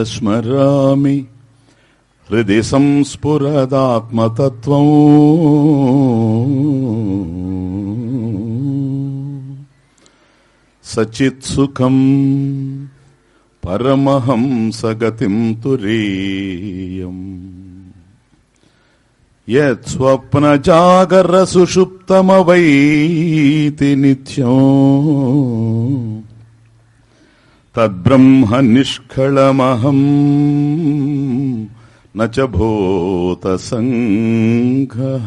ప్రాతస్మరామి హృది సంస్ఫురదాత్మతత్వం. సచిత్సుఖం పరమహంసగతిం తురీయం. యత్స్వప్నజాగరసుషుప్తమవైతి నిత్యం. తద్బ్రహ్మ నిష్కళమహం నోత సంఘ.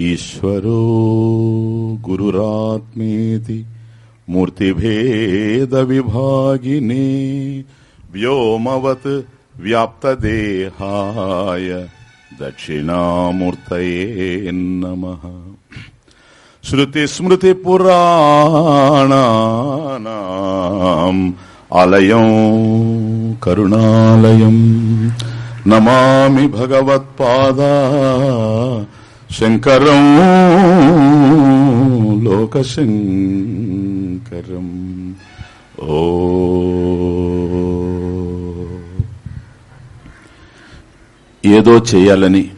ఈశ్వరో గురురాత్మేతి మూర్తిభేద విభాగినే వ్యోమవత్ వ్యాప్తదేహాయ దక్షిణామూర్తయే నమ. శృతి స్మృతి శృతిస్మృతిపురాణానాం ఆలయం కరుణాలయం. నమామి భగవత్పాద శంకరం లోకశంకరం. ఓ ఏదో చేయాలని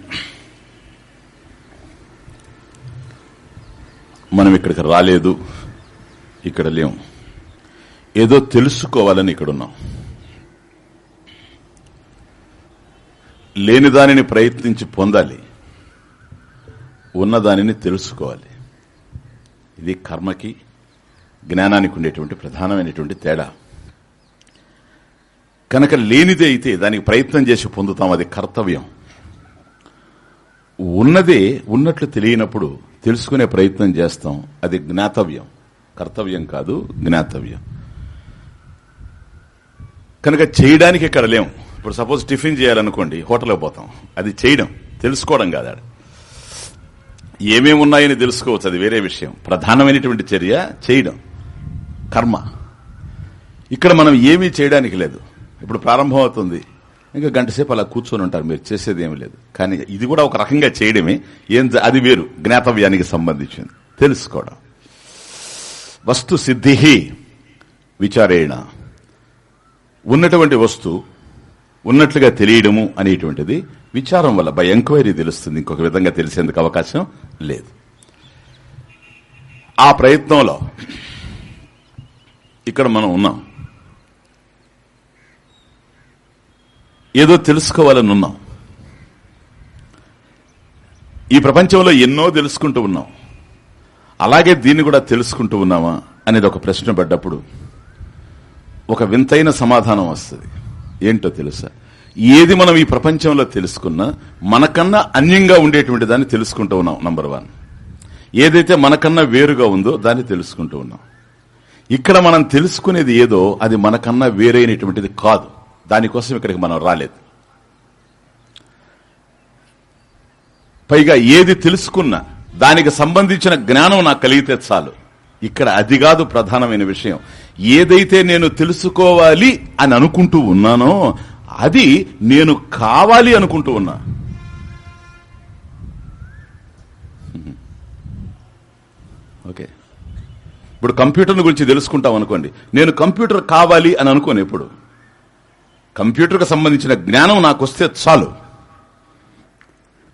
మనం ఇక్కడికి రాలేదు ఇక్కడ లేం. ఏదో తెలుసుకోవాలని ఇక్కడ ఉన్నాం లేని దానిని ప్రయత్నించి పొందాలి. ఉన్నదానిని తెలుసుకోవాలి. ఇది కర్మకి జ్ఞానానికి ఉండేటువంటి ప్రధానమైనటువంటి తేడా. కనుక లేనిదే అయితే దానికి ప్రయత్నం చేసి పొందుతాం అది కర్తవ్యం. ఉన్నదే ఉన్నట్లు తెలియనప్పుడు తెలుసుకునే ప్రయత్నం చేస్తాం. అది జ్ఞాతవ్యం. కర్తవ్యం కాదు జ్ఞాతవ్యం. కనుక చేయడానికి ఇక్కడ లేం. ఇప్పుడు సపోజ్ టిఫిన్ చేయాలనుకోండి హోటల్కి పోతాం. అది చేయడం తెలుసుకోవడం కాదు ఏమేమి ఉన్నాయని తెలుసుకోవచ్చు అది వేరే విషయం. ప్రధానమైనటువంటి చర్య చేయడం. కర్మ. ఇక్కడ మనం ఏమీ చేయడానికి లేదు. ఇప్పుడు ప్రారంభం అవుతుంది. ఇంకా గంటసేపు అలా కూర్చొని ఉంటారు. మీరు చేసేది ఏమి లేదు. కానీ ఇది కూడా ఒక రకంగా చేయడమే. ఏం అది వేరు. జ్ఞాతవ్యానికి సంబంధించింది. తెలుసుకోవడం. వస్తు సిద్ధి విచారేణ. ఉన్నటువంటి వస్తు ఉన్నట్లుగా తెలియడము అనేటువంటిది విచారం వల్ల బై ఎంక్వైరీ తెలుస్తుంది. ఇంకొక విధంగా తెలిసేందుకు అవకాశం లేదు. ఆ ప్రయత్నంలో ఇక్కడ మనం ఉన్నాం. ఏదో తెలుసుకోవాలని ఉన్నాం ఈ ప్రపంచంలో ఎన్నో తెలుసుకుంటూ ఉన్నాం. అలాగే దీన్ని కూడా తెలుసుకుంటూ ఉన్నామా అనేది ఒక ప్రశ్న పడ్డప్పుడు ఒక వింతైన సమాధానం వస్తుంది. ఏంటో తెలుసా? ఏది మనం ఈ ప్రపంచంలో తెలుసుకున్నా మనకన్నా అన్యంగా ఉండేటువంటి దాన్ని తెలుసుకుంటూ ఉన్నాం నంబర్ వన్ ఏదైతే మనకన్నా వేరుగా ఉందో దాన్ని తెలుసుకుంటూ ఉన్నాం. ఇక్కడ మనం తెలుసుకునేది ఏదో అది మనకన్నా వేరైనటువంటిది కాదు. దానికోసం ఇక్కడికి మనం రాలేదు. పైగా ఏది తెలుసుకున్నా దానికి సంబంధించిన జ్ఞానం నాకు కలిగితే చాలు. ఇక్కడ అది కాదు ప్రధానమైన విషయం. ఏదైతే నేను తెలుసుకోవాలి అని అనుకుంటూ ఉన్నానో అది నేను కావాలి అనుకుంటూ ఉన్నా. ఓకే. ఇప్పుడు కంప్యూటర్ గురించి తెలుసుకుంటాం అనుకోండి. నేను కంప్యూటర్ కావాలి అని అనుకోను ఎప్పుడు? కంప్యూటర్కి సంబంధించిన జ్ఞానం నాకు వస్తే చాలు.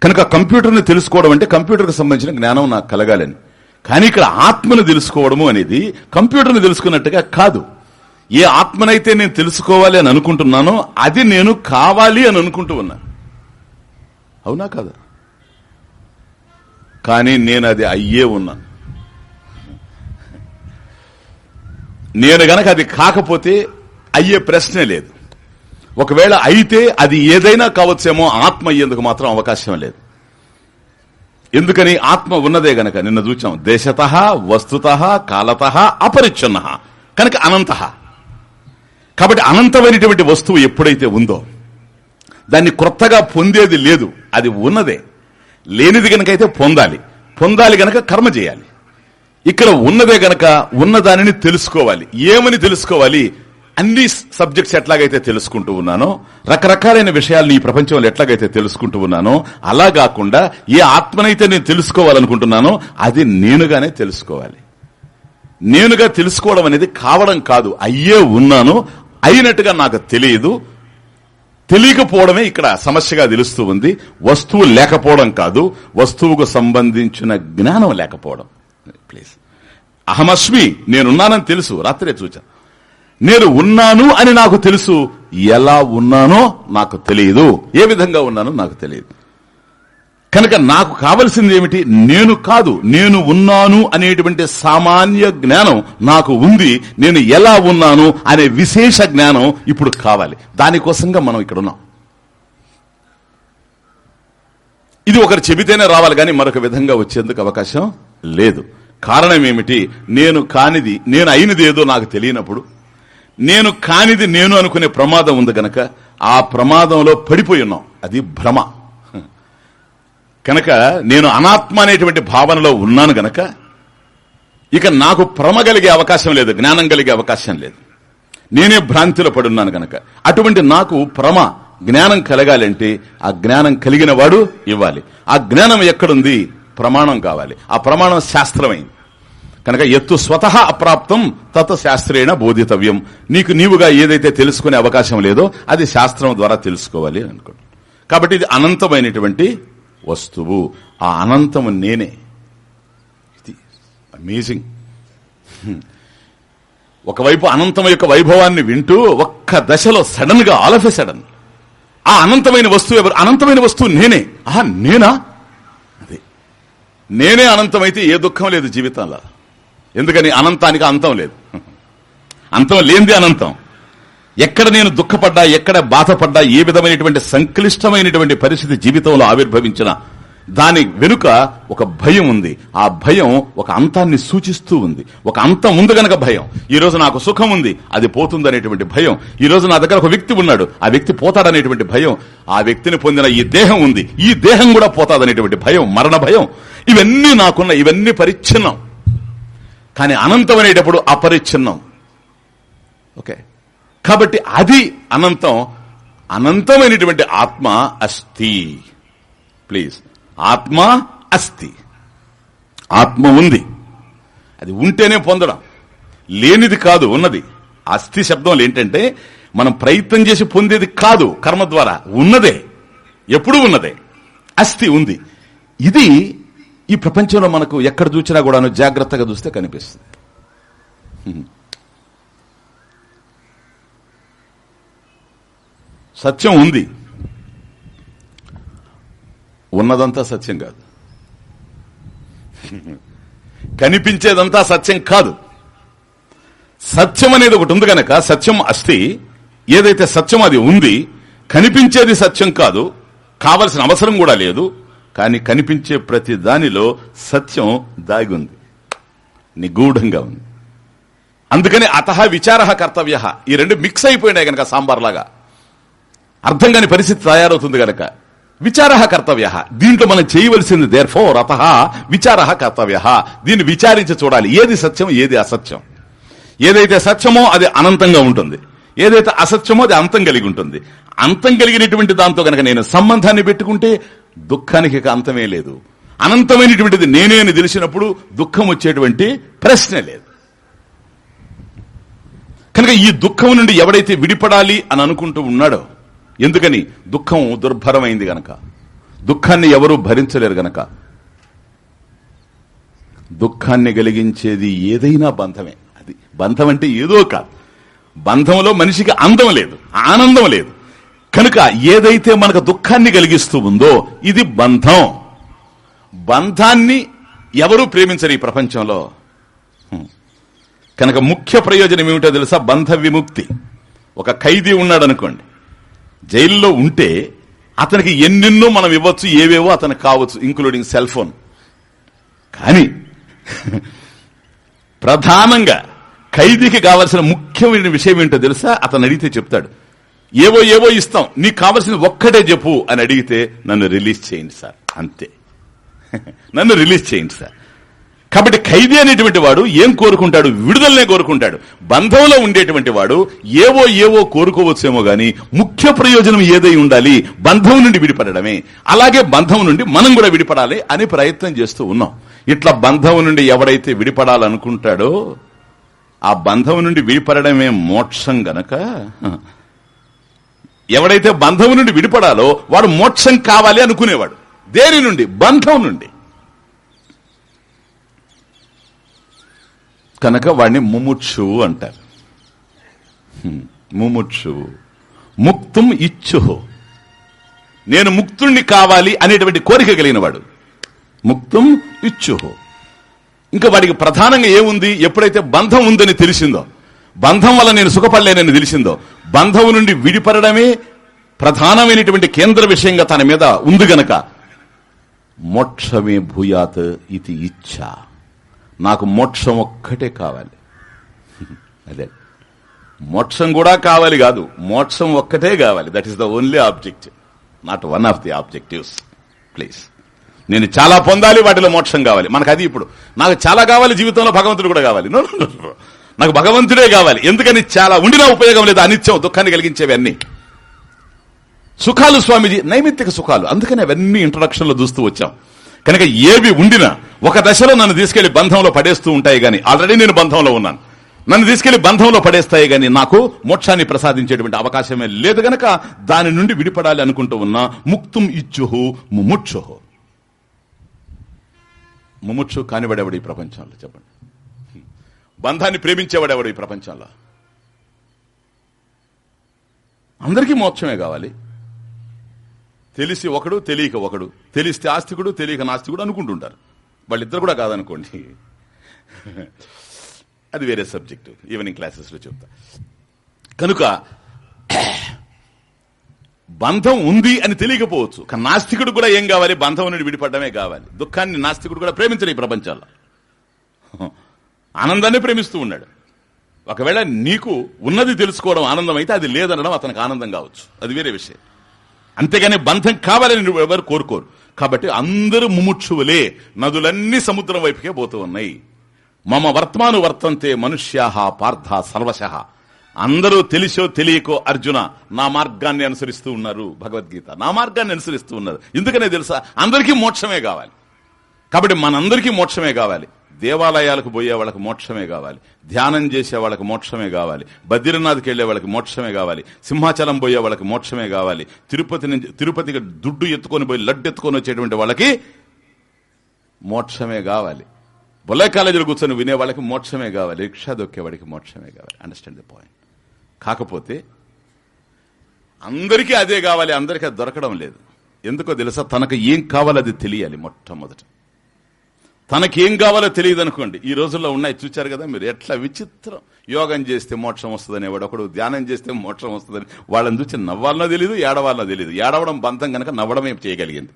కనుక కంప్యూటర్ని తెలుసుకోవడం అంటే కంప్యూటర్కి సంబంధించిన జ్ఞానం నాకు కలగాలని. కానీ ఇక్కడ ఆత్మను తెలుసుకోవడము అనేది కంప్యూటర్ని తెలుసుకున్నట్టుగా కాదు. ఏ ఆత్మనైతే నేను తెలుసుకోవాలి అని అనుకుంటున్నానో అది నేను కావాలి అని అనుకుంటూ ఉన్నా. అవునా కాదా? కానీ నేను అది అయ్యే ఉన్నా. నేను గనక అది కాకపోతే అయ్యే ప్రశ్నే లేదు. ఒకవేళ అయితే అది ఏదైనా కావచ్చేమో ఆత్మ అయ్యేందుకు మాత్రం అవకాశం లేదు. ఎందుకని ఆత్మ ఉన్నదే గనక నిన్న చూచాం. దేశత వస్తుత కాలత అపరిచ్ఛన్న కనుక అనంత. కాబట్టి అనంతమైనటువంటి వస్తువు ఎప్పుడైతే ఉందో దాన్ని క్రొత్తగా పొందేది లేదు అది ఉన్నదే. లేనిది గనక అయితే పొందాలి. పొందాలి గనక కర్మ చేయాలి. ఇక్కడ ఉన్నదే గనక ఉన్నదానిని తెలుసుకోవాలి. ఏమని తెలుసుకోవాలి? అన్ని సబ్జెక్ట్స్ ఎట్లాగైతే తెలుసుకుంటూ ఉన్నానో రకరకాలైన విషయాలను ఈ ప్రపంచంలో ఎట్లాగైతే తెలుసుకుంటూ ఉన్నానో అలా కాకుండా ఏ ఆత్మనైతే నేను తెలుసుకోవాలనుకుంటున్నానో అది నేనుగానే తెలుసుకోవాలి. నేనుగా తెలుసుకోవడం అనేది కావడం కాదు అయ్యే ఉన్నాను అయినట్టుగా నాకు తెలియదు. తెలియకపోవడమే ఇక్కడ సమస్యగా తెలుస్తూ ఉంది. వస్తువు లేకపోవడం కాదు వస్తువుకు సంబంధించిన జ్ఞానం లేకపోవడం. ప్లీజ్ అహమస్మి నేనున్నానని తెలుసు రాత్రే చూచాను నేను ఉన్నాను అని నాకు తెలుసు. ఎలా ఉన్నానో నాకు తెలియదు. ఏ విధంగా ఉన్నానో నాకు తెలియదు. కనుక నాకు కావలసింది ఏమిటి? నేను కాదు. నేను ఉన్నాను అనేటువంటి సామాన్య జ్ఞానం నాకు ఉంది. నేను ఎలా ఉన్నాను అనే విశేష జ్ఞానం ఇప్పుడు కావాలి. దానికోసంగా మనం ఇక్కడ ఉన్నాం. ఇది ఒకరు చెబితేనే రావాలి కానీ మరొక విధంగా వచ్చేందుకు అవకాశం లేదు. కారణం ఏమిటి? నేను కానిది నేను అయినది ఏదో నాకు తెలియనప్పుడు నేను కానిది నేను అనుకునే ప్రమాదం ఉంది గనక ఆ ప్రమాదంలో పడిపోయి ఉన్నాం. అది భ్రమ. కనుక నేను అనాత్మ అనేటువంటి భావనలో ఉన్నాను గనక ఇక నాకు భ్రమ కలిగే అవకాశం లేదు జ్ఞానం కలిగే అవకాశం లేదు. నేనే భ్రాంతిలో పడున్నాను గనక. అటువంటి నాకు భ్రమ జ్ఞానం కలగాలంటే ఆ జ్ఞానం కలిగిన వాడు ఇవ్వాలి. ఆ జ్ఞానం ఎక్కడుంది? ప్రమాణం కావాలి. ఆ ప్రమాణం శాస్త్రమైంది. కనుక ఎత్తు స్వతహా అప్రాప్తం తత్ శాస్త్రేణ బోధితవ్యం. నీకు నీవుగా ఏదైతే తెలుసుకునే అవకాశం లేదో అది శాస్త్రం ద్వారా తెలుసుకోవాలి అనుకోండి. కాబట్టి ఇది అనంతమైనటువంటి వస్తువు. ఆ అనంతము నేనే. ఇది అమేజింగ్ ఒకవైపు అనంతం యొక్క వైభవాన్ని వింటూ ఒక్క దశలో సడన్గా ఆల్ ఆఫ్ ఎ సడన్ ఆ అనంతమైన వస్తువు ఎవరు? అనంతమైన వస్తువు నేనే. ఆహా నేనా? అదే. నేనే అనంతమైతే ఏ దుఃఖం లేదు జీవితంలో. ఎందుకని అనంతానికి అంతం లేదు. అంతం లేనిది అనంతం. ఎక్కడ నేను దుఃఖపడ్డా ఎక్కడ బాధపడ్డా ఏ విధమైనటువంటి సంక్లిష్టమైనటువంటి పరిస్థితి జీవితంలో ఆవిర్భవించిన దాని వెనుక ఒక భయం ఉంది. ఆ భయం ఒక అంతాన్ని సూచిస్తూ ఉంది. ఒక అంతం ఉంది గనక భయం. ఈ రోజు నాకు సుఖం ఉంది అది పోతుందనేటువంటి భయం. ఈ రోజు నా దగ్గర ఒక వ్యక్తి ఉన్నాడు ఆ వ్యక్తి పోతాడనేటువంటి భయం. ఆ వ్యక్తిని పొందిన ఈ దేహం ఉంది. ఈ దేహం కూడా పోతాదనేటువంటి భయం మరణ భయం. ఇవన్నీ నాకున్న ఇవన్నీ పరిచ్ఛిన్నం. కానీ అనంతం అనేటప్పుడు అపరిచ్ఛిన్నం. ఓకే. కాబట్టి అది అనంతం. అనంతమైనటువంటి ఆత్మ అస్థి. ప్లీజ్. ఆత్మ అస్థి. ఆత్మ ఉంది. అది ఉంటేనే పొందడం. లేనిది కాదు ఉన్నది. అస్థి శబ్దం ఏంటంటే మనం ప్రయత్నం చేసి పొందేది కాదు కర్మ ద్వారా. ఉన్నదే. ఎప్పుడు ఉన్నదే. అస్థి ఉంది. ఇది ఈ ప్రపంచంలో మనకు ఎక్కడ చూసినా కూడాను జాగ్రత్తగా చూస్తే కనిపిస్తుంది. సత్యం ఉంది. ఉన్నదంతా సత్యం కాదు. కనిపించేదంతా సత్యం కాదు. సత్యం అనేది ఒకటి ఉంది కనుక సత్యం అస్తి. ఏదైతే సత్యం అది ఉంది కనిపించేది సత్యం కాదు. కావలసిన అవసరం కూడా లేదు. కానీ కనిపించే ప్రతి దానిలో సత్యం దాగి ఉంది నిగూఢంగా ఉంది. అందుకని అత విచార కర్తవ్య ఈ రెండు మిక్స్ అయిపోయినాయి కనుక సాంబార్ లాగా అర్థం కాని పరిస్థితి తయారవుతుంది గనక. విచార కర్తవ్య దీంట్లో మనం చేయవలసింది దేర్ ఫోర్ అత విచార కర్తవ్య దీన్ని విచారించి చూడాలి. ఏది సత్యం ఏది అసత్యం. ఏదైతే సత్యమో అది అనంతంగా ఉంటుంది. ఏదైతే అసత్యమో అది అంతం కలిగి ఉంటుంది. అంతం కలిగినటువంటి దాంతో కనుక నేను సంబంధాన్ని పెట్టుకుంటే దుఃఖానికి అంతమే లేదు. అనంతమైనటువంటిది నేనే అని తెలిసినప్పుడు దుఃఖం వచ్చేటువంటి ప్రశ్నే లేదు. కనుక ఈ దుఃఖం నుండి ఎవడైతే విడిపడాలి అని అనుకుంటూ ఉన్నాడో ఎందుకని? దుఃఖం దుర్భరమైంది గనక. దుఃఖాన్ని ఎవరూ భరించలేరు గనక. దుఃఖాన్ని కలిగించేది ఏదైనా బంధమే. అది బంధం అంటే ఏదో కాదు. బంధంలో మనిషికి అందం లేదు ఆనందం లేదు. కనుక ఏదైతే మనకు దుఃఖాన్ని కలిగిస్తూ ఉందో ఇది బంధం. బంధాన్ని ఎవరూ ప్రేమించరు ఈ ప్రపంచంలో. కనుక ముఖ్య ప్రయోజనం ఏమిటో తెలుసా? బంధ విముక్తి. ఒక ఖైదీ ఉన్నాడు అనుకోండి జైల్లో ఉంటే అతనికి ఎన్నెన్నో మనం ఇవ్వచ్చు ఏవేవో అతనికి కావచ్చు ఇంక్లూడింగ్ సెల్ ఫోన్ కానీ ప్రధానంగా ఖైదీకి కావలసిన ముఖ్యమైన విషయం ఏంటో తెలుసా? అతను అడిగితే చెప్తాడు. ఏవో ఏవో ఇస్తాం. నీకు కావలసింది ఒక్కటే చెప్పు అని అడిగితే నన్ను రిలీజ్ చేయండి సార్. అంతే. నన్ను రిలీజ్ చేయండి సార్. కాబట్టి ఖైదీ అనేటువంటి వాడు ఏం కోరుకుంటాడు? విడుదలనే కోరుకుంటాడు. బంధంలో ఉండేటువంటి వాడు ఏవో ఏవో కోరుకోవచ్చేమో గాని ముఖ్య ప్రయోజనం ఏదై ఉండాలి? బంధం నుండి విడిపడమే అలాగే బంధం నుండి మనం కూడా విడిపడాలి అని ప్రయత్నం చేస్తూ ఉన్నాం. ఇట్లా బంధం నుండి ఎవడైతే విడిపడాలనుకుంటాడో ఆ బంధం నుండి విడిపడమే మోక్షం గనక. ఎవడైతే బంధం నుండి విడిపడాలో వాడు మోక్షం కావాలి అనుకునేవాడు. దేని నుండి? బంధం నుండి. కనుక వాడిని ముముక్షు అంటారు. హ్మ్. ముముక్షు. ముక్తం నేను ముక్తుణ్ణి కావాలి అనేటువంటి కోరిక కలిగిన వాడు ముక్తం ఇచ్చు ఇంకా వాడికి ప్రధానంగా ఏముంది? ఎప్పుడైతే బంధం ఉందని తెలిసిందో. బంధం వల్ల నేను సుఖపడలేనని తెలిసిందో. బంధం నుండి విడిపడమే ప్రధానమైనటువంటి కేంద్ర విషయంగా తన మీద ఉంది గనక. మోక్షమే భూయాత్ ఇది ఇచ్చ. నాకు మోక్షం ఒక్కటే కావాలి. అదే. మోక్షం కూడా కావాలి కాదు. మోక్షం ఒక్కటే కావాలి. That is the only objective not one of the objectives please నేను చాలా పొందాలి వాటిలో మోక్షం కావాలి. మనకు అది ఇప్పుడు. నాకు చాలా కావాలి జీవితంలో భగవంతుడు కూడా కావాలి. నాకు భగవంతుడే కావాలి. ఎందుకని చాలా ఉండినా ఉపయోగం లేదు అనిత్యం దుఃఖాన్ని కలిగించేవన్నీ. సుఖాలు స్వామిజీ నైమిత్తిక సుఖాలు. అందుకని అవన్నీ ఇంట్రొడక్షన్లో చూస్తూ వచ్చాం. కనుక ఏవి ఉండినా ఒక దశలో నన్ను తీసుకెళ్ళి బంధంలో పడేస్తూ ఉంటాయి గాని ఆల్రెడీ నేను బంధంలో ఉన్నాను. నన్ను తీసుకెళ్ళి బంధంలో పడేస్తాయి గాని నాకు మోక్షాన్ని ప్రసాదించేటువంటి అవకాశమే లేదు గనక దాని నుండి విడిపడాలి అనుకుంటూ ఉన్నా ముక్తుం ఇచ్చుహు ముముక్షుహు ముముక్షు కానివాడెవడు ఈ ప్రపంచంలో చెప్పండి? బంధాన్ని ప్రేమించేవాడెవడు ఈ ప్రపంచంలో? అందరికీ మోక్షమే కావాలి. తెలిసి ఒకడు తెలియక ఒకడు తెలిస్తే ఆస్తికుడు తెలియక నాస్తికుడు అనుకుంటుంటారు. వాళ్ళిద్దరు కూడా కాదనుకోండి. అది వేరే సబ్జెక్టు ఈవినింగ్ క్లాసెస్లో చెప్తా. కనుక బంధం ఉంది అని తెలియకపోవచ్చు. కానీ నాస్తికుడు కూడా ఏం కావాలి? బంధం నుండి విడిపడమే కావాలి. దుఃఖాన్ని నాస్తికుడు కూడా ప్రేమించడు ఈ ప్రపంచంలో. ఆనందాన్ని ప్రేమిస్తూ ఉన్నాడు. ఒకవేళ నీకు ఉన్నది తెలుసుకోవడం ఆనందం అయితే అది లేదనడం అతనికి ఆనందం కావచ్చు. అది వేరే విషయం. అంతేగాని బంధం కావాలని నువ్వు ఎవరు కోరుకోరు. కాబట్టి అందరూ ముముక్షువులే. నదులన్నీ సముద్రం వైపుకే పోతూ ఉన్నాయి. మమ వర్తమాను వర్తంతే మనుష్యాహ పార్థ సర్వశ. అందరూ తెలిసో తెలియకో అర్జున నా మార్గాన్ని అనుసరిస్తూ ఉన్నారు భగవద్గీత. నా మార్గాన్ని అనుసరిస్తూ ఉన్నారు. ఎందుకనే తెలుసా? అందరికీ మోక్షమే కావాలి. కాబట్టి మనందరికీ మోక్షమే కావాలి. దేవాలయాలకు పోయే వాళ్ళకి మోక్షమే కావాలి. ధ్యానం చేసే వాళ్ళకి మోక్షమే కావాలి. బద్రీనాథ్కి వెళ్ళే వాళ్ళకి మోక్షమే కావాలి. సింహాచలం పోయే వాళ్ళకి మోక్షమే కావాలి. తిరుపతి నుంచి తిరుపతికి దుడ్డు ఎత్తుకొని పోయి లడ్డు ఎత్తుకొని వచ్చేటువంటి వాళ్ళకి మోక్షమే కావాలి. బొల్లై కాలేజీలో కూర్చొని వినే వాళ్ళకి మోక్షమే కావాలి. రిక్షా దొక్కేవాడికి మోక్షమే కావాలి. అండర్స్టాండ్ ది పాయింట్ కాకపోతే అందరికీ అదే కావాలి అందరికీ అది దొరకడం లేదు. ఎందుకో తెలుసా? తనకు ఏం కావాలో అది తెలియాలి మొట్టమొదట. తనకేం కావాలో తెలియదు అనుకోండి ఈ రోజుల్లో ఉన్నాయి చూచారు కదా మీరు? ఎట్లా విచిత్రం. యోగం చేస్తే మోక్షం వస్తుందని వాడు ఒకడు ధ్యానం చేస్తే మోక్షం వస్తుందని వాళ్ళని చూసి నవ్వాలనో తెలియదు ఏడవాలనో తెలియదు ఏడవడం బంధం కనుక నవ్వడమే చేయగలిగింది.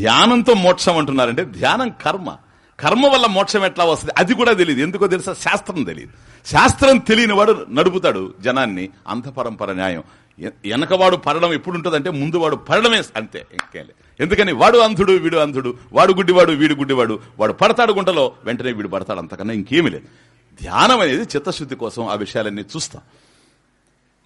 ధ్యానంతో మోక్షం అంటున్నారంటే ధ్యానం కర్మ. కర్మ వల్ల మోక్షం ఎట్లా వస్తుంది? అది కూడా తెలియదు ఎందుకో తెలుసా? శాస్త్రం తెలియదు శాస్త్రం తెలియని వాడు నడుపుతాడు జనాన్ని. అంత పరంపర న్యాయం. వెనకవాడు పడడం ఎప్పుడు ఉంటుందంటే ముందు వాడు పడడమే అంతే ఇంకేం ఎందుకని వాడు అంధుడు వీడు అంధుడు వాడు గుడ్డివాడు వీడు గుడ్డివాడు వాడు పడతాడు గుంటలో వెంటనే వీడు పడతాడు అంతకన్నా ఇంకేమీ లేదు. ధ్యానం అనేది చిత్తశుద్ధి కోసం ఆ విషయాలన్నీ చూస్తాం.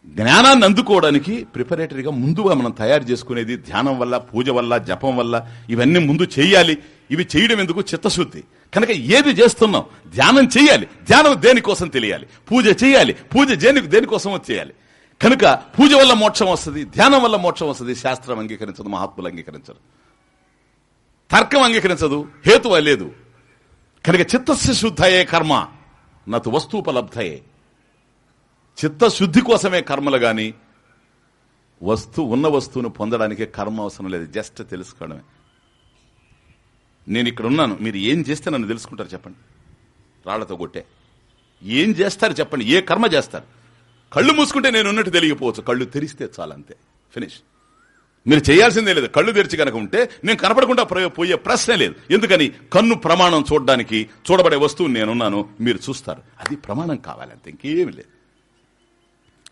జ్ఞానాన్ని అందుకోవడానికి ప్రిపరేటరీగా ముందుగా మనం తయారు చేసుకునేది ధ్యానం వల్ల పూజ వల్ల జపం వల్ల ఇవన్నీ ముందు చేయాలి. ఇవి చేయడం ఎందుకు? చిత్తశుద్ధి. కనుక ఏది చేస్తున్నాం? ధ్యానం చేయాలి. ధ్యానం దేనికోసం తెలియాలి? పూజ చేయాలి. పూజ దేని దేనికోసమో చేయాలి. కనుక పూజ వల్ల మోక్షం వస్తుంది ధ్యానం వల్ల మోక్షం వస్తుంది శాస్త్రం అంగీకరించదు మహాత్ములు అంగీకరించరు. తర్కం అంగీకరించదు హేతువ లేదు. కనుక చిత్తస్య శుద్ధయే కర్మ నతు వస్తూపలబ్ధయే చిత్తశుద్ధి కోసమే కర్మలు గాని వస్తు ఉన్న వస్తువును పొందడానికి కర్మ అవసరం లేదు జస్ట్ తెలుసుకోవడమే. నేను ఇక్కడ ఉన్నాను మీరు ఏం చేస్తే నన్ను తెలుసుకుంటారు చెప్పండి. రాళ్ళతో కొట్టే. ఏం చేస్తారు చెప్పండి ఏ కర్మ చేస్తారు? కళ్ళు మూసుకుంటే నేను ఉన్నట్టు తెలియకపోవచ్చు. కళ్ళు తెరిస్తే చాలంతే. ఫినిష్ మీరు చేయాల్సిందే లేదు. కళ్ళు తెరిచి కనుక ఉంటే నేను కనపడకుండా పోయే ప్రశ్నే లేదు. ఎందుకని? కన్ను ప్రమాణం చూడడానికి చూడబడే వస్తువు నేనున్నాను. మీరు చూస్తారు. అది ప్రమాణం కావాలంతే. ఇంకేమి లేదు.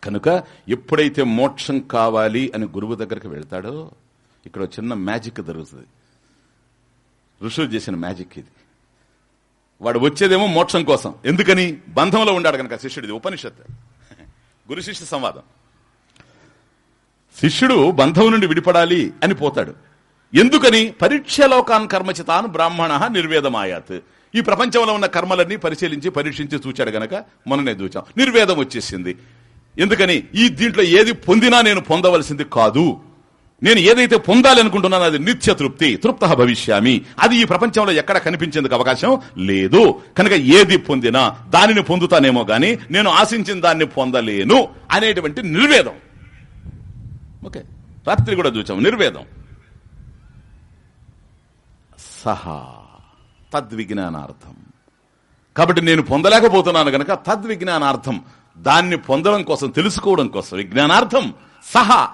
కనుక ఎప్పుడైతే మోక్షం కావాలి అని గురువు దగ్గరికి వెళ్తాడో ఇక్కడ చిన్న మ్యాజిక్ దొరుకుతుంది. ఋషులు చేసిన మ్యాజిక్ ఇది. వాడు వచ్చేదేమో మోక్షం కోసం. ఎందుకని? బంధంలో ఉండాడు కనుక శిష్యుడిది. ఉపనిషత్తు. గురు శిష్య సంవాదం. శిష్యుడు బంధం నుండి విడిపడాలి అని పోతాడు. ఎందుకని? పరీక్షలోకాన్ కర్మచితాన్ బ్రాహ్మణ నిర్వేదమాయాత్. ఈ ప్రపంచంలో ఉన్న కర్మలన్నీ పరిశీలించి పరీక్షించి చూచాడు గనక మననే చూచాం నిర్వేదం వచ్చేసింది. ఎందుకని? ఈ దీంట్లో ఏది పొందినా నేను పొందవలసింది కాదు. నేను ఏదైతే పొందాలి అనుకుంటున్నానో అది నిత్య తృప్తి తృప్త భవిష్యామి. అది ఈ ప్రపంచంలో ఎక్కడ కనిపించేందుకు అవకాశం లేదు. కనుక ఏది పొందినా దానిని పొందుతానేమో గాని నేను ఆశించిన దాన్ని పొందలేను అనేటువంటి నిర్వేదం. ఓకే. రాత్రి కూడా చూచాం నిర్వేదం. సహా. తద్విజ్ఞానార్థం. కాబట్టి నేను పొందలేకపోతున్నాను గనక తద్విజ్ఞానార్థం. దాన్ని పొందడం కోసం తెలుసుకోవడం కోసం. విజ్ఞానార్థం. సహా.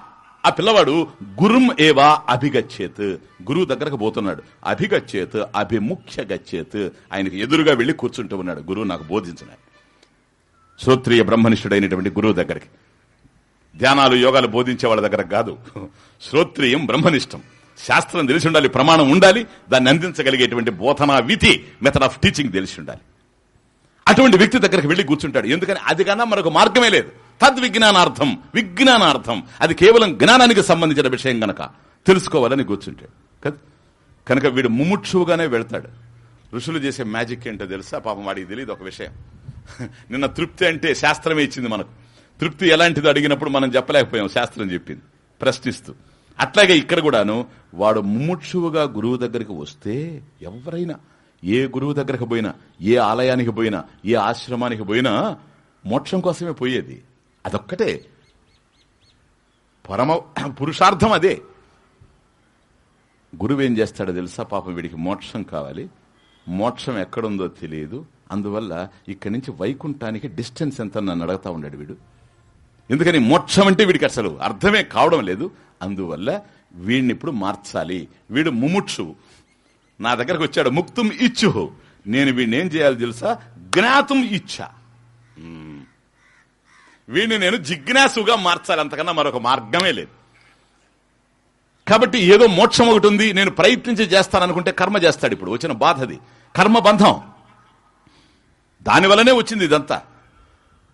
ఆ పిల్లవాడు గురుం ఏవా అభిగచ్చేత్. గురువు దగ్గరకు పోతున్నాడు. అభిగచ్చేత్ అభిముఖ్య గచ్చేత్ ఆయనకు ఎదురుగా వెళ్ళి కూర్చుంటూ ఉన్నాడు. గురువు నాకు బోధించిన శ్రోత్రియ బ్రహ్మనిష్ఠుడైనటువంటి గురువు దగ్గరికి. ధ్యానాలు యోగాలు బోధించే వాళ్ళ దగ్గర కాదు. శ్రోత్రియం బ్రహ్మనిష్టం. శాస్త్రం తెలిసి ఉండాలి ప్రమాణం ఉండాలి దాన్ని అందించగలిగేటువంటి బోధనా విధి మెథడ్ ఆఫ్ టీచింగ్ తెలిసి ఉండాలి. అటువంటి వ్యక్తి దగ్గరికి వెళ్ళి కూర్చుంటాడు. ఎందుకని? అది కన్నా మరొక మార్గమే లేదు. తద్విజ్ఞానార్థం విజ్ఞానార్థం. అది కేవలం జ్ఞానానికి సంబంధించిన విషయం గనక. తెలుసుకోవాలని కూర్చుంటాడు కదా కనుక వీడు ముముక్షువుగానే వెళ్తాడు. ఋషులు చేసే మ్యాజిక్ ఏంటో తెలుసా? పాపం వాడికి తెలియదు ఒక విషయం. నిన్న తృప్తి అంటే శాస్త్రమే ఇచ్చింది మనకు. తృప్తి ఎలాంటిదో అడిగినప్పుడు మనం చెప్పలేకపోయాం శాస్త్రం చెప్పింది. ప్రశ్నిస్తూ. అట్లాగే ఇక్కడ కూడాను వాడు ముముక్షువుగా గురువు దగ్గరికి వస్తే ఎవరైనా ఏ గురువు దగ్గరకు పోయినా ఏ ఆలయానికి పోయినా ఏ ఆశ్రమానికి పోయినా మోక్షం కోసమే పోయేది. అదొక్కటే. పరమ పురుషార్థం అదే. గురువు ఏం చేస్తాడో తెలుసా? పాపం వీడికి మోక్షం కావాలి. మోక్షం ఎక్కడుందో తెలియదు. అందువల్ల ఇక్కడి నుంచి వైకుంఠానికి డిస్టెన్స్ ఎంత నన్ను అడుగుతా ఉన్నాడు వీడు. ఎందుకని? మోక్షం అంటే వీడికి అసలు అర్థమే కావడం లేదు. అందువల్ల వీడిని ఇప్పుడు మార్చాలి. వీడు ముముక్షు. నా దగ్గరకు వచ్చాడు. ముక్తం ఇచ్చు నేను వీడిని ఏం చేయాలి తెలుసా? జ్ఞాతం ఇచ్చా. వీడిని నేను జిజ్ఞాసుగా మార్చాలి. అంతకన్నా మరొక మార్గమే లేదు. కాబట్టి ఏదో మోక్షం ఒకటి ఉంది నేను ప్రయత్నించి చేస్తాననుకుంటే కర్మ చేస్తాడు ఇప్పుడు. వచ్చిన బాధ అది. కర్మ బంధం. వచ్చింది ఇదంతా.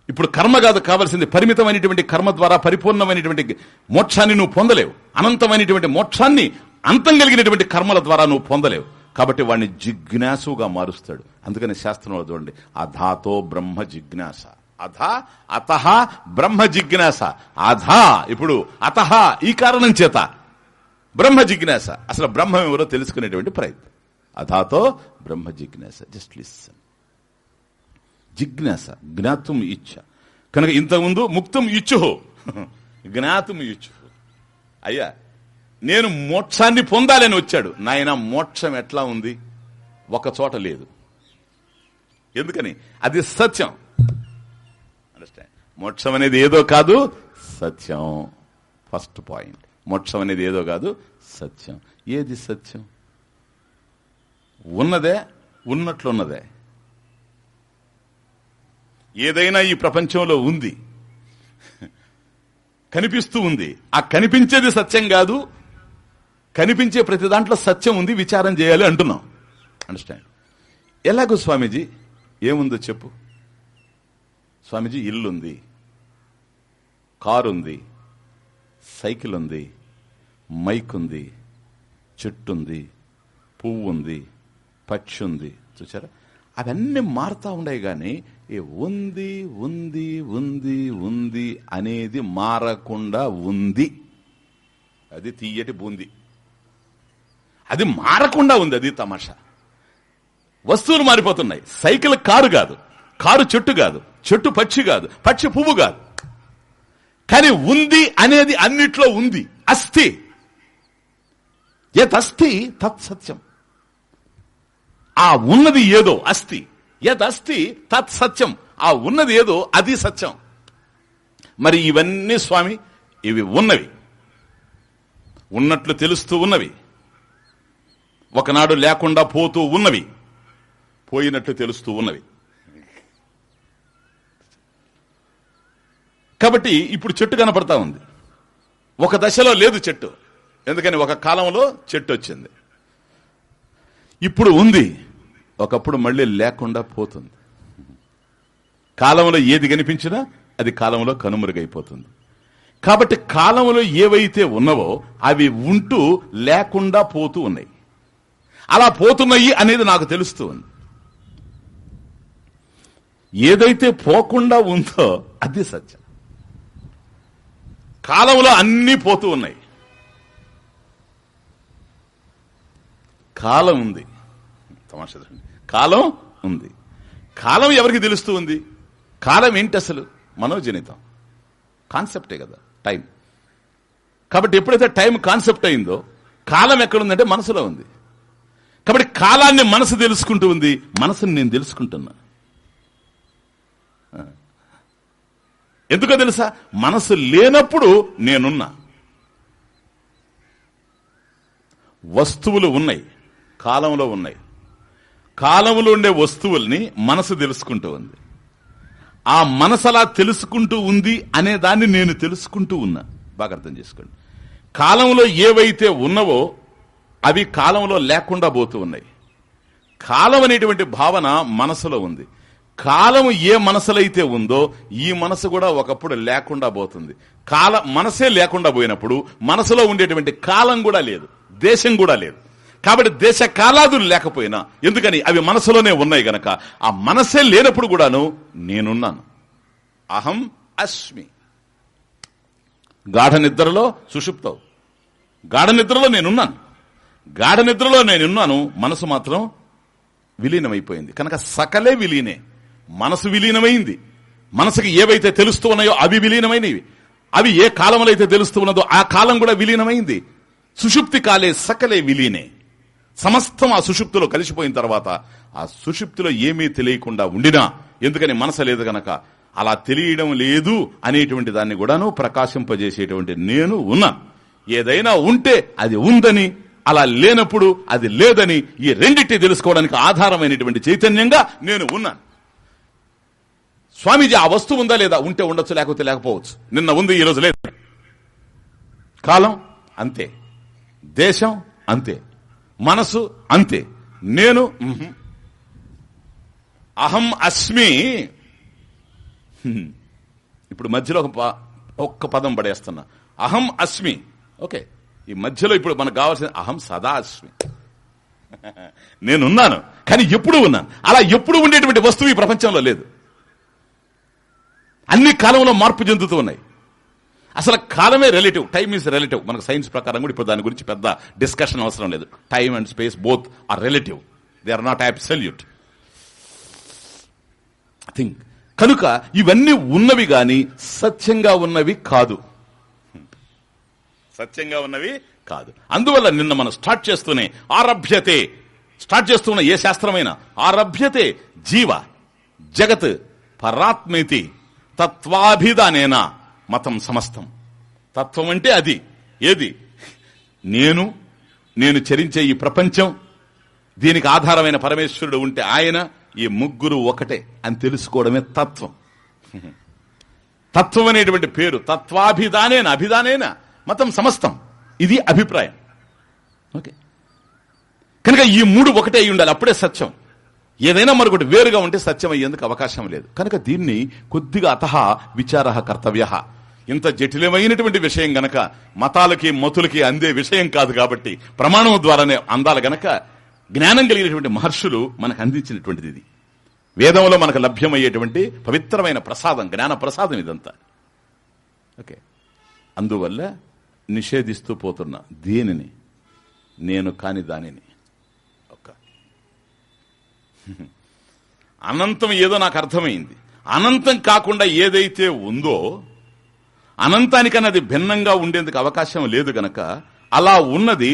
ఇప్పుడు కర్మ కాదు కావలసింది పరిమితమైనటువంటి కర్మ ద్వారా పరిపూర్ణమైనటువంటి మోక్షాన్ని నువ్వు పొందలేవు. అనంతమైనటువంటి మోక్షాన్ని అంతం కలిగినటువంటి కర్మల ద్వారా నువ్వు పొందలేవు. కాబట్టి వాడిని జిజ్ఞాసుగా మారుస్తాడు. అందుకని శాస్త్రంలో చూడండి అధాతో బ్రహ్మ జిజ్ఞాస. అధ అత బ్రహ్మ జిజ్ఞాస. అధ ఇప్పుడు అత ఈ కారణం చేత. బ్రహ్మ జిజ్ఞాస. అసలు బ్రహ్మం ఎవరో తెలుసుకునేటువంటి ప్రయత్నం. అధాతో బ్రహ్మ జిజ్ఞాస. జస్ట్ లిసన్ జిజ్ఞాస. జ్ఞాతం ఇచ్చ. కనుక ఇంతకుముందు ముక్తం ఇచ్చుహో. జ్ఞాతం ఇచ్చు అయ్యా నేను మోక్షాన్ని పొందాలని వచ్చాడు. నాయన మోక్షం ఎట్లా ఉంది? ఒక చోట లేదు. ఎందుకని? అది సత్యం. అండర్స్టాండ్ మోక్షం అనేది ఏదో కాదు సత్యం. ఫస్ట్ పాయింట్ మోక్షం అనేది ఏదో కాదు సత్యం. ఏది సత్యం? ఉన్నదే ఉన్నట్లున్నదే. ఏదైనా ఈ ప్రపంచంలో ఉంది. కనిపిస్తూ ఉంది. ఆ కనిపించేది సత్యం కాదు. కనిపించే ప్రతి దాంట్లో సత్యం ఉంది విచారం చేయాలి అంటున్నాం. అండర్స్టాండ్ ఎలాగో స్వామీజీ ఏముందో చెప్పు. స్వామీజీ ఇల్లుంది. కారు ఉంది సైకిల్ ఉంది మైక్ ఉంది చెట్టు ఉంది పువ్వు ఉంది పక్షి ఉంది చూసారా అవన్నీ మారుతూ ఉన్నాయి కానీ ఏ ఉంది ఉంది ఉంది ఉంది అనేది మారకుండా ఉంది. అది తీయటి బూంది. అది మారకుండా ఉంది అది తమాషా. వస్తువులు మారిపోతున్నాయి. సైకిల్ కారు కాదు. కారు చెట్టు కాదు చెట్టు పక్షి కాదు పక్షి పువ్వు కాదు. కానీ ఉంది అనేది అన్నిట్లో ఉంది. అస్థి. యత్ తత్ సత్యం. ఆ ఉన్నది ఏదో అస్థి. యత్ అస్థి తత్ సత్యం. ఆ ఉన్నది ఏదో అది సత్యం. మరి ఇవన్నీ స్వామి ఇవి ఉన్నవి. ఉన్నట్లు తెలుస్తూ ఉన్నవి. ఒకనాడు లేకుండా పోతూ ఉన్నవి. పోయినట్లు తెలుస్తూ ఉన్నవి. కాబట్టి ఇప్పుడు చెట్టు కనపడతా ఉంది. ఒక దశలో లేదు చెట్టు. ఎందుకని ఒక కాలంలో చెట్టు వచ్చింది. ఇప్పుడు ఉంది. ఒకప్పుడు మళ్ళీ లేకుండా పోతుంది. కాలంలో ఏది కనిపించినా అది కాలంలో కనుమరుగైపోతుంది. కాబట్టి కాలంలో ఏవైతే ఉన్నవో అవి ఉంటూ లేకుండా పోతూ ఉన్నాయి. అలా పోతున్నాయి అనేది నాకు తెలుస్తూ ఉంది. ఏదైతే పోకుండా ఉందో అది సత్యం. కాలంలో అన్నీ పోతూ ఉన్నాయి. కాలం ఉంది. తమాషా కాలం ఉంది. కాలం ఎవరికి తెలుస్తూ ఉంది? కాలం ఏంటి అసలు? మనోజనితం. కాన్సెప్టే కదా టైం. కాబట్టి ఎప్పుడైతే టైం కాన్సెప్ట్ అయిందో కాలం ఎక్కడుందంటే మనసులో ఉంది. కాబట్టి కాలాన్ని మనసు తెలుసుకుంటూ ఉంది. మనసుని నేను తెలుసుకుంటున్నా. ఎందుకో తెలుసా? మనసు లేనప్పుడు నేనున్నా. వస్తువులు ఉన్నాయి. కాలంలో ఉన్నాయి. కాలంలో ఉండే వస్తువుల్ని మనసు తెలుసుకుంటూ ఉంది. ఆ మనసు అలా తెలుసుకుంటూ ఉంది అనే దాన్ని నేను తెలుసుకుంటూ ఉన్నా. బాగా అర్థం చేసుకోండి. కాలంలో ఏవైతే ఉన్నవో అవి కాలంలో లేకుండా పోతూ ఉన్నాయి. కాలం అనేటువంటి భావన మనసులో ఉంది. కాలం ఏ మనసులో అయితే ఉందో ఈ మనసు కూడా ఒకప్పుడు లేకుండా పోతుంది. కాల మనసే లేకుండా పోయినప్పుడు మనసులో ఉండేటువంటి కాలం కూడా లేదు. దేశం కూడా లేదు. కాబట్టి దేశ కాలాదులు లేకపోయినా ఎందుకని అవి మనసులోనే ఉన్నాయి గనక ఆ మనసే లేనప్పుడు కూడాను నేనున్నాను. అహం అస్మి. గాఢ నిద్రలో సుషుప్తవు. గాఢ నిద్రలో నేనున్నాను. గాఢ నిద్రలో నేనున్నాను మనసు మాత్రం విలీనమైపోయింది. కనుక సకలే విలీనే. మనసు విలీనమైంది. మనసుకి ఏవైతే తెలుస్తూ ఉన్నాయో అవి విలీనమైనవి. అవి ఏ కాలంలో అయితే తెలుస్తూ ఉన్నదో ఆ కాలం కూడా విలీనమైంది. సుషుప్తి కాలే సకలే విలీనే. సమస్తం ఆ సుషుప్తిలో కలిసిపోయిన తర్వాత ఆ సుషుప్తిలో ఏమీ తెలియకుండా ఉండినా ఎందుకని మనసు లేదు గనక అలా తెలియడం లేదు అనేటువంటి దాన్ని కూడాను ప్రకాశింపజేసేటువంటి నేను ఉన్నాను ఏదైనా ఉంటే అది ఉందని అలా లేనప్పుడు అది లేదని ఈ రెండిటి తెలుసుకోవడానికి ఆధారమైనటువంటి చైతన్యంగా నేను ఉన్నాను. స్వామీజీ ఆ వస్తువు ఉందా లేదా? ఉంటే ఉండొచ్చు లేకపోతే లేకపోవచ్చు. నిన్న ఉంది ఈ రోజు లేదు. కాలం అంతే. దేశం అంతే. మనసు అంతే. నేను అహం అస్మి. ఇప్పుడు మధ్యలో ఒక ప- ఒక్క పదం పడేస్తున్నా. అహం అస్మి. ఓకే. ఈ మధ్యలో ఇప్పుడు మనకు కావాల్సిన అహం సదా అస్మి. నేనున్నాను కానీ ఎప్పుడు ఉన్నాను. అలా ఎప్పుడు ఉండేటువంటి వస్తువు ఈ ప్రపంచంలో లేదు. అన్ని కాలంలో మార్పు చెందుతూ ఉన్నాయి. అసలు కాలమే రిలేటివ్ టైమ్ ఈజ్ రిలేటివ్ మనకు సైన్స్ ప్రకారం కూడా ఇప్పుడు దాని గురించి పెద్ద డిస్కషన్ అవసరం లేదు. Time and space both are relative they are not absolute think కనుక ఇవన్నీ ఉన్నవి గాని సత్యంగా ఉన్నవి కాదు. సత్యంగా ఉన్నవి కాదు. అందువల్ల నిన్న మనం స్టార్ట్ చేస్తూనే ఆరభ్యతే. స్టార్ట్ చేస్తున్న ఏ శాస్త్రమైనా? ఆరభ్యతే జీవ జగత్ పరాత్మేతి. తత్వాభిధానేనా మతం సమస్తం. తత్వం అంటే అది. ఏది? నేను నేను చరించే ఈ ప్రపంచం దీనికి ఆధారమైన పరమేశ్వరుడు ఉంటే ఆయన ఈ ముగ్గురు ఒకటే అని తెలుసుకోవడమే తత్వం. తత్వం అనేటువంటి పేరు తత్వాభిధానేన అభిధానేన మతం సమస్తం. ఇది అభిప్రాయం. ఓకే. కనుక ఈ మూడు ఒకటే అయి ఉండాలి అప్పుడే సత్యం. ఏదైనా మరొకటి వేరుగా ఉంటే సత్యం అయ్యేందుకు అవకాశం లేదు. కనుక దీన్ని కొద్దిగా అత విచార కర్తవ్య ఇంత జటిలమైనటువంటి విషయం గనక మతాలకి మతులకి అందే విషయం కాదు కాబట్టి ప్రమాణం ద్వారానే అందాలి గనక జ్ఞానం కలిగినటువంటి మహర్షులు మనకు అందించినటువంటిది ఇది. వేదంలో మనకు లభ్యమయ్యేటువంటి పవిత్రమైన ప్రసాదం జ్ఞాన ప్రసాదం ఇదంతా. ఓకే. అందువల్ల నిషేధిస్తూ పోతున్నా దేనిని నేను కాని దానిని అనంతం ఏదో నాకు అర్థమైంది. అనంతం కాకుండా ఏదైతే ఉందో అనంతానికన్నా అది భిన్నంగా ఉండేందుకు అవకాశం లేదు గనక అలా ఉన్నది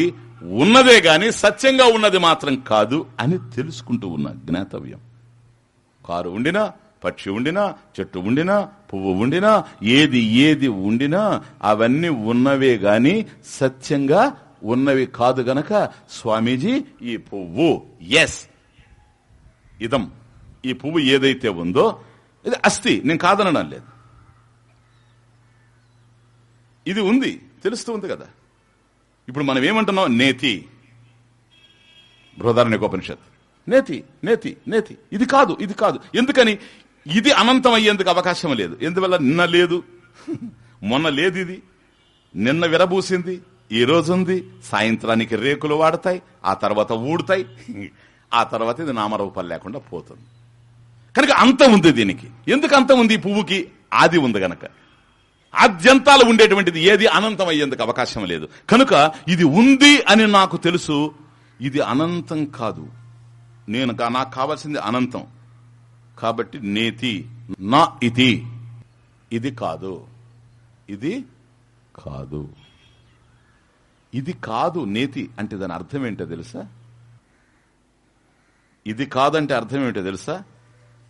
ఉన్నదే గాని సత్యంగా ఉన్నది మాత్రం కాదు అని తెలుసుకుంటూ ఉన్న జ్ఞాతవ్యం. కారు ఉండినా పక్షి ఉండినా చెట్టు ఉండినా పువ్వు ఉండినా ఏది ఏది ఉండినా అవన్నీ ఉన్నవే గాని సత్యంగా ఉన్నవి కాదు గనక స్వామీజీ ఈ పువ్వు ఎస్ ఇదం. ఈ పువ్వు ఏదైతే ఉందో ఇది అస్థి. నేను కాదనడం లేదు. ఇది ఉంది. తెలుస్తూ ఉంది కదా. ఇప్పుడు మనం ఏమంటున్నాం? నేతి. బృహదారణ్యోపనిషత్ నేతి నేతి నేతి. ఇది కాదు ఇది కాదు. ఎందుకని? ఇది అనంతం అయ్యేందుకు అవకాశం లేదు. ఎందువల్ల? నిన్న లేదు. మొన్న లేదు ఇది. నిన్న విరబూసింది. ఈ రోజు ఉంది సాయంత్రానికి రేకులు వాడతాయి. ఆ తర్వాత ఊడతాయి. ఆ తర్వాత ఇది నామరూపాలు లేకుండా పోతుంది. కనుక అంతం ఉంది దీనికి. ఎందుకు అంత ఉంది ఈ పువ్వుకి? ఆది ఉంది గనక. ఆద్యంతాలు ఉండేటువంటిది ఏది అనంతం అయ్యేందుకు అవకాశం లేదు. కనుక ఇది ఉంది అని నాకు తెలుసు. ఇది అనంతం కాదు. నేను నాకు కావాల్సింది అనంతం. కాబట్టి నేతి. నా ఇది ఇది కాదు. ఇది కాదు. ఇది కాదు నేతి అంటే దాని అర్థం ఏంటో తెలుసా? ఇది కాదంటే అర్థం ఏమిటో తెలుసా?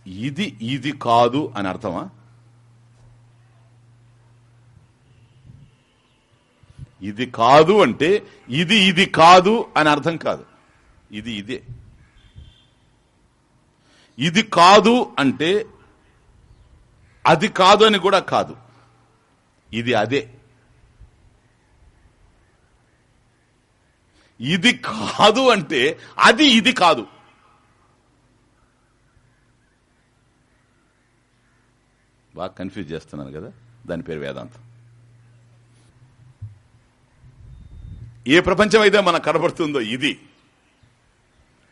ఇది ఇది కాదు అని అర్థమా? ఇది కాదు అంటే ఇది ఇది కాదు అని అర్థం కాదు. ఇది ఇదే. ఇది కాదు అంటే అది కాదు అని కూడా కాదు. ఇది అదే. ఇది కాదు అంటే అది ఇది కాదు. బాగా కన్ఫ్యూజ్ చేస్తున్నాను కదా దాని పేరు వేదాంతం. ఏ ప్రపంచం అయితే మనకు కనబడుతుందో ఇది.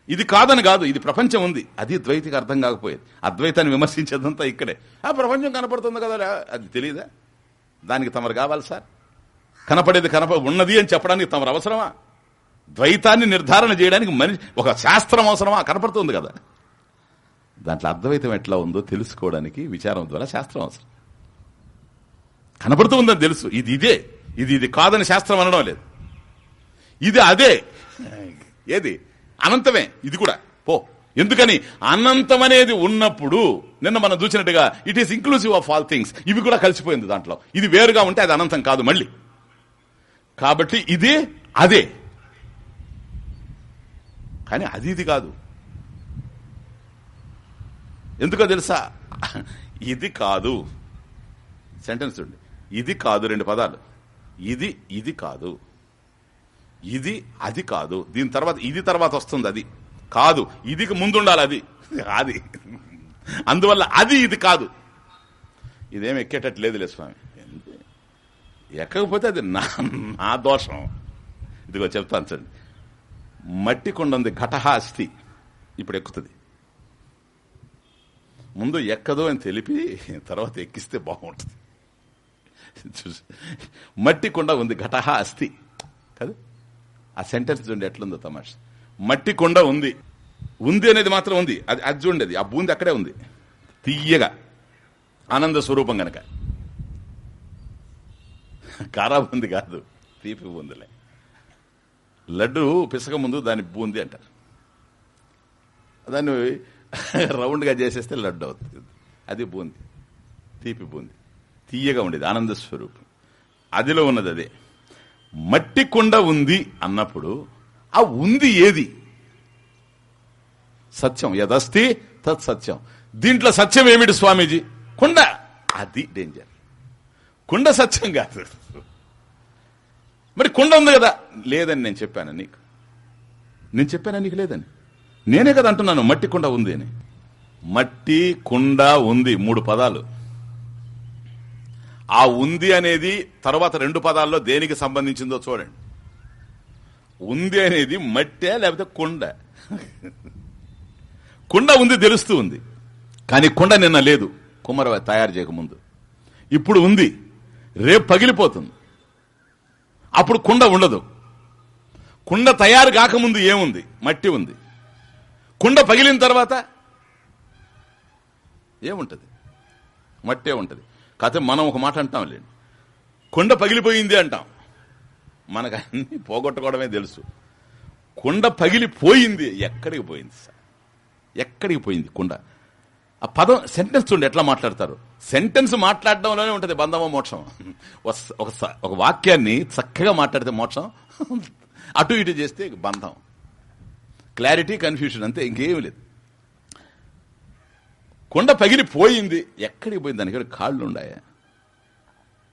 ఇది కాదని కాదు ఇది ప్రపంచం ఉంది. అది ద్వైతికి అర్థం కాకపోయేది. అద్వైతాన్ని విమర్శించేదంతా ఇక్కడే. ఆ ప్రపంచం కనపడుతుంది కదా అది తెలియదా దానికి తమరు కావాలి సార్. కనపడేది కనప ఉన్నది అని చెప్పడానికి తమరు అవసరమా? ద్వైతాన్ని నిర్ధారణ చేయడానికి మనిషి ఒక శాస్త్రం అవసరమా? కనపడుతుంది కదా. దాంట్లో అద్వైతం ఎట్లా ఉందో తెలుసుకోవడానికి విచారం ద్వారా శాస్త్రం అవసరం. కనపడుతూ ఉందని తెలుసు. ఇది ఇదే. ఇది ఇది కాదని శాస్త్రం అనడం లేదు. ఇది అదే. ఏది? అనంతమే. ఇది కూడా. పో. ఎందుకని? అనంతం అనేది ఉన్నప్పుడు నిన్న మనం చూసినట్టుగా it is inclusive of all things ఇవి కూడా కలిసిపోయింది దాంట్లో. ఇది వేరుగా ఉంటే అది అనంతం కాదు మళ్ళీ. కాబట్టి ఇది అదే. కానీ అది ఇది కాదు. ఎందుకో తెలుసా? ఇది కాదు. సెంటెన్స్ చూడండి. ఇది కాదు రెండు పదాలు. ఇది ఇది కాదు. ఇది అది కాదు. దీని తర్వాత ఇది తర్వాత వస్తుంది అది. కాదు. ఇదికి ముందుండాలి అది. అది. అందువల్ల అది ఇది కాదు. ఇదేం ఎక్కేటట్టు లేదులే స్వామి. ఎక్కకపోతే అది నా నా దోషం. ఇదిగో చెప్తాను చూడండి. మట్టి కొండ ఉంది ఘటహ అస్థి ఇప్పుడు ఎక్కుతుంది. ముందు ఎక్కదు అని తెలిపి తర్వాత ఎక్కిస్తే బాగుంటుంది. చూసి. మట్టి కొండ ఉంది ఘటహ అస్థి. కదా? ఆ సెంటెన్స్ చూడండి ఎట్లుందో తమాష. మట్టి కొండ ఉంది. ఉంది అనేది మాత్రం ఉంది. అది అది చూడండి ఆ బూంది అక్కడే ఉంది. తీయగా. ఆనంద స్వరూపం గనక. కారా బూంది కాదు. తీపి బూందిలే. లడ్డు పిసక ముందు దాని బూంది అంటారు. దాన్ని రౌండ్గా చేసేస్తే లడ్డు అవుతుంది. అది బూంది. తీపి బూంది. తీయగా ఉండేది ఆనంద స్వరూపం. అదిలో ఉన్నది అదే. మట్టి కుండ ఉంది అన్నప్పుడు ఆ ఉంది ఏది? సత్యం. యదస్తి తత్ సత్యం. దీంట్లో సత్యం ఏమిటి స్వామీజీ? కుండ. అది డేంజర్. కుండ సత్యం కాదు. మరి కుండ ఉంది కదా? లేదని నేను చెప్పాను నీకు. నేను చెప్పాను నీకు లేదని? నేనే కదా అంటున్నాను మట్టి కుండ ఉంది అని. మట్టి కుండ ఉంది మూడు పదాలు. ఆ ఉంది అనేది తర్వాత రెండు పదాల్లో దేనికి సంబంధించిందో చూడండి. ఉంది అనేది మట్టే లేకపోతే కుండ. కుండ ఉంది తెలుస్తూ ఉంది. కానీ కుండ నిన్న లేదు. కుమ్మర తయారు చేయకముందు. ఇప్పుడు ఉంది. రేపు పగిలిపోతుంది. అప్పుడు కుండ ఉండదు. కుండ తయారు కాకముందు ఏముంది? మట్టి ఉంది. కుండ పగిలిన తర్వాత ఏముంటుంది? మట్టే ఉంటుంది. కాకపోతే మనం ఒక మాట అంటాంలేండి కుండ పగిలిపోయింది అంటాం. మనకు అన్ని పోగొట్టుకోవడమే తెలుసు. కుండ పగిలిపోయింది. ఎక్కడికి పోయింది సార్? ఎక్కడికి పోయింది కుండ? ఆ పదం సెంటెన్స్ చూడండి ఎట్లా మాట్లాడతారు. సెంటెన్స్ మాట్లాడడంలోనే ఉంటుంది బంధమో మోక్షం ఒక- స- ఒక వాక్యాన్ని చక్కగా మాట్లాడితే మోక్షం. అటు ఇటు చేస్తే బంధం. క్లారిటీ కన్ఫ్యూషన్ అంతే ఇంకేమీ లేదు. కొండ పగిలిపోయింది. ఎక్కడికి పోయింది? దానికి కాళ్ళు ఉన్నాయా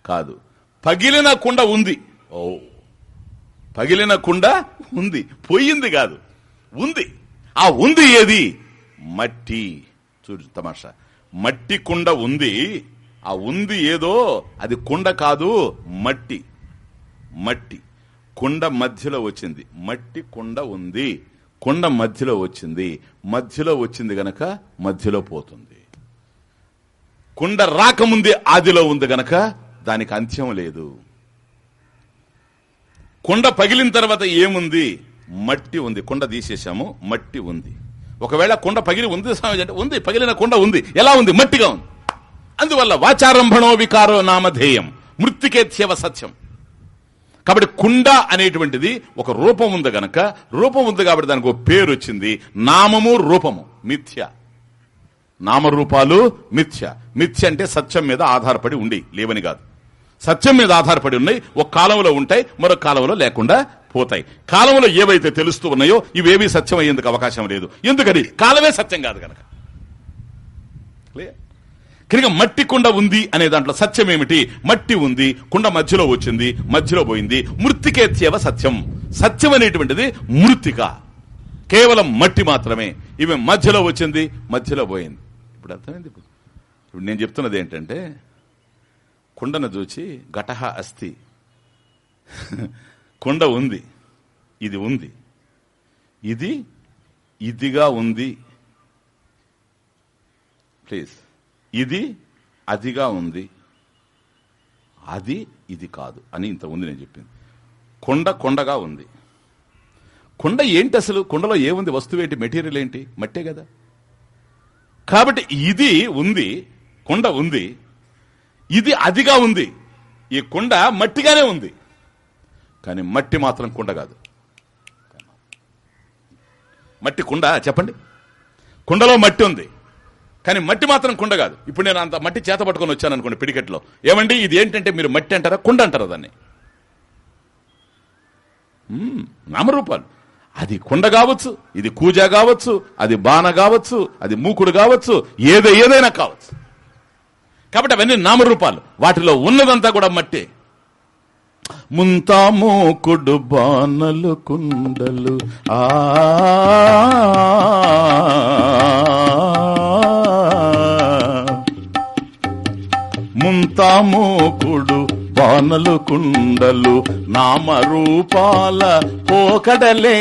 కాదు. పగిలిన కుండ ఉంది. ఓ. పగిలిన కుండ ఉంది. పోయింది కాదు. ఉంది. ఆ ఉంది ఏది? మట్టి. చూడు తమాషా. మట్టి కుండ ఉంది. ఆ ఉంది ఏదో అది కుండ కాదు మట్టి. మట్టి. కుండ మధ్యలో వచ్చింది. మట్టి కుండ ఉంది. కొండ మధ్యలో వచ్చింది. మధ్యలో వచ్చింది గనక మధ్యలో పోతుంది. కుండ రాకముందే ఆదిలో ఉంది గనక దానికి అంత్యం లేదు. కుండ పగిలిన తర్వాత ఏముంది? మట్టి ఉంది. కుండ తీసేశాము. మట్టి ఉంది. ఒకవేళ కుండ పగిలి ఉంది స్వామి అంటే ఉంది. పగిలిన కుండ ఉంది. ఎలా ఉంది? మట్టిగా ఉంది. అందువల్ల వాచారంభణో వికారో నామధేయం మృతికేత్యవ సత్యం. కాబట్టి కుండ అనేటువంటిది ఒక రూపం ఉంది గనక రూపం ఉంది కాబట్టి దానికి ఒక పేరు వచ్చింది. నామము రూపము మిథ్య. నామరూపాలు మిథ్య. మిథ్య అంటే సత్యం మీద ఆధారపడి ఉండి లేవని కాదు. సత్యం మీద ఆధారపడి ఉన్నాయి ఒక కాలంలో ఉంటాయి మరొక కాలంలో లేకుండా పోతాయి. కాలంలో ఏవైతే తెలుస్తూ ఉన్నాయో ఇవేవి సత్యం అయ్యేందుకు అవకాశం లేదు. ఎందుకని? కాలమే సత్యం కాదు కనుక క్లియర్? కనుక మట్టి కుండ ఉంది అనే దాంట్లో సత్యం ఏమిటి? మట్టి ఉంది కుండ మధ్యలో వచ్చింది మధ్యలో పోయింది. మృతికేత్యవ సత్యం. సత్యం అనేటువంటిది మృతిక. కేవలం మట్టి మాత్రమే. ఇవి మధ్యలో వచ్చింది మధ్యలో పోయింది. ఇప్పుడు అర్థమైంది? ఇప్పుడు ఇప్పుడు నేను చెప్తున్నది ఏంటంటే కుండను చూచి ఘటహ అస్థి. కుండ ఉంది. ఇది ఉంది. ఇది ఇదిగా ఉంది. ప్లీజ్. ఇది అదిగా ఉంది. అది ఇది కాదు అని ఇంతకుముందు నేను చెప్పింది. కొండ కొండగా ఉంది. కొండ ఏంటి అసలు? కొండలో ఏముంది? వస్తువు ఏంటి? మెటీరియల్ ఏంటి? మట్టే కదా. కాబట్టి ఇది ఉంది కొండ ఉంది. ఇది అదిగా ఉంది. ఈ కొండ మట్టిగానే ఉంది. కానీ మట్టి మాత్రం కుండ కాదు. మట్టి కుండ చెప్పండి. కుండలో మట్టి ఉంది. కానీ మట్టి మాత్రం కుండ కాదు. ఇప్పుడు నేను అంత మట్టి చేత పట్టుకొని వచ్చాను అనుకోండి పిడికెట్లో. ఏమండి? ఇది ఏంటంటే మీరు మట్టి అంటారా? కుండ అంటారా దాన్ని? నామరూపాలు. అది కుండ కావచ్చు ఇది కూజ కావచ్చు అది బాణ కావచ్చు అది మూకుడు కావచ్చు ఏదో ఏదైనా కావచ్చు. కాబట్టి అవన్నీ నామరూపాలు. వాటిలో ఉన్నదంతా కూడా మట్టి. ముంతా మూకుడు బాణలు కుండలు. ఆ ముంతామో కుడు బాణలు కుండలు నామరూపాల పోకడలే.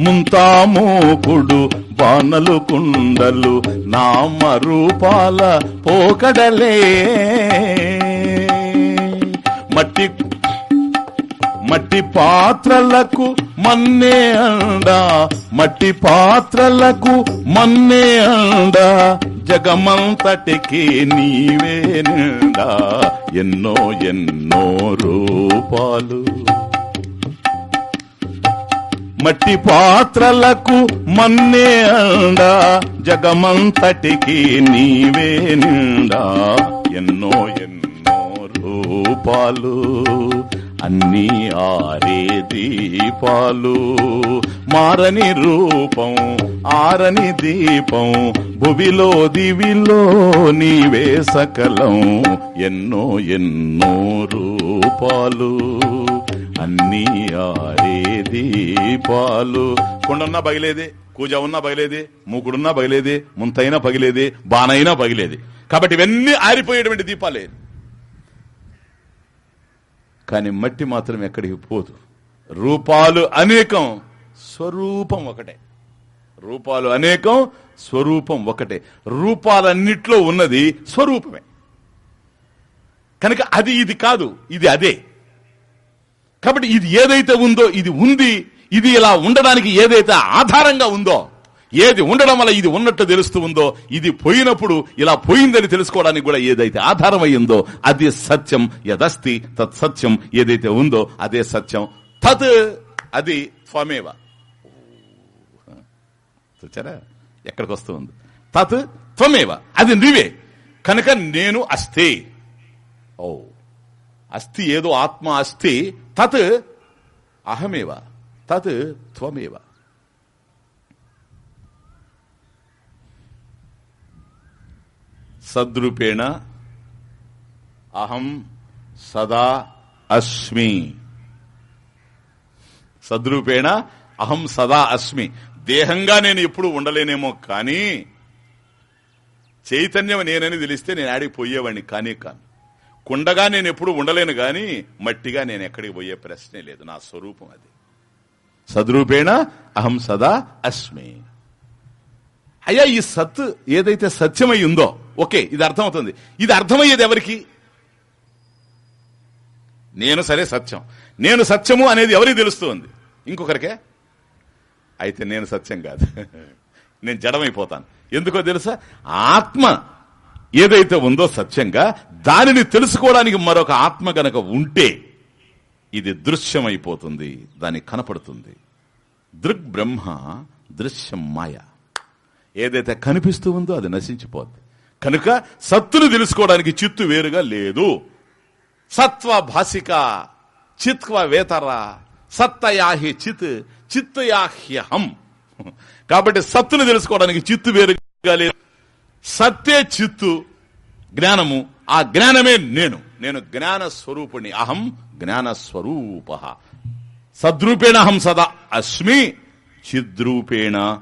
ముంతామోకుడు బాణలు కుండలు నామరూపాల పోకడలే. మట్టి మట్టి పాత్రలకు మన్నే అండ. మట్టి పాత్రలకు మన్నే అండ. జగమంతటికి నీవే నిండా. ఎన్నో ఎన్నో రూపాలు. మట్టి పాత్రలకు మన్నే అండ. జగమంతటికి నీవే నిండా. ఎన్నో ఎన్నో రూపాలు. అన్నీ ఆరే దీపాలు. మారని రూపం ఆరని దీపం భువిలో దివిలో నీవే సకలం. ఎన్నో ఎన్నో రూపాలు. అన్నీ ఆరే దీపాలు. కొండన్నా బగిలేదే కూజ ఉన్నా బగిలేదే మూకుడున్నా బగిలేదే ముంతైనా పగిలేదే బానైనా పగిలేదే. కాబట్టి ఇవన్నీ ఆరిపోయేటువంటి దీపాలే. కానీ మట్టి మాత్రం ఎక్కడికి పోదు. రూపాలు అనేకం స్వరూపం ఒకటే. రూపాలు అనేకం స్వరూపం ఒకటే. రూపాలన్నిట్లో ఉన్నది స్వరూపమే. కనుక అది ఇది కాదు ఇది అదే. కాబట్టి ఇది ఏదైతే ఉందో ఇది ఉంది ఇది ఇలా ఉండడానికి ఏదైతే ఆధారంగా ఉందో ఏది ఉండడం వల్ల ఇది ఉన్నట్టు తెలుస్తూ ఉందో ఇది పోయినప్పుడు ఇలా పోయిందని తెలుసుకోవడానికి కూడా ఏదైతే ఆధారం అయ్యిందో అది సత్యం యదస్తి తత్ సత్యం ఏదైతే ఉందో అదే సత్యం. తత్ అది త్వమేవ చూచారా? ఎక్కడికి వస్తూ ఉంది? తత్ త్వమేవ అది నువ్వే. కనుక నేను అస్థి. ఓ. అస్థి ఏదో ఆత్మ అస్థి. తత్ అహమేవ. తత్ త్వమేవ సద్రూపేణ అహం సదా అస్మి. సద్రూపేణ అహం సదా అస్మి. దేహంగా నేను ఎప్పుడు ఉండలేనేమో కానీ చైతన్యం నేనని తెలిస్తే నేను ఆడికి పోయేవాడిని కానీ కాను. కుండగా నేను ఎప్పుడు ఉండలేను కానీ మట్టిగా నేను ఎక్కడికి పోయే ప్రశ్నే లేదు. నా స్వరూపం అది. సద్రూపేణ అహం సదా అస్మి. అయ్యా ఈ సత్ ఏదైతే సత్యమై ఉందో ఓకే ఇది అర్థమవుతుంది. ఇది అర్థమయ్యేది ఎవరికి? నేను సరే సత్యం. నేను సత్యము అనేది ఎవరికి తెలుస్తుంది? ఇంకొకరికే? అయితే నేను సత్యం కాదు. నేను జడమైపోతాను. ఎందుకో తెలుసా? ఆత్మ ఏదైతే ఉందో సత్యంగా దానిని తెలుసుకోవడానికి మరొక ఆత్మ గనక ఉంటే ఇది దృశ్యమైపోతుంది దానికి కనపడుతుంది. దృగ్బ్రహ్మ దృశ్యం మాయ ఏదైతే కనిపిస్తూ ఉందో అది నశించిపోద్ది. కనుక సత్తును తెలుసుకోవడానికి చిత్తు వేరుగా లేదు. సత్వ భాసిక చిత్వ వేతర సత్తయాహి చిత్ చిత్తయాహ్యహం. కాబట్టి సత్తును తెలుసుకోవడానికి చిత్తు వేరుగా లేదు. సత్తే చిత్తు జ్ఞానము. ఆ జ్ఞానమే నేను. నేను జ్ఞాన స్వరూపుణి అహం జ్ఞాన స్వరూప. సద్రూపేణ అహం సదా. అస్మి చిద్రూపేణ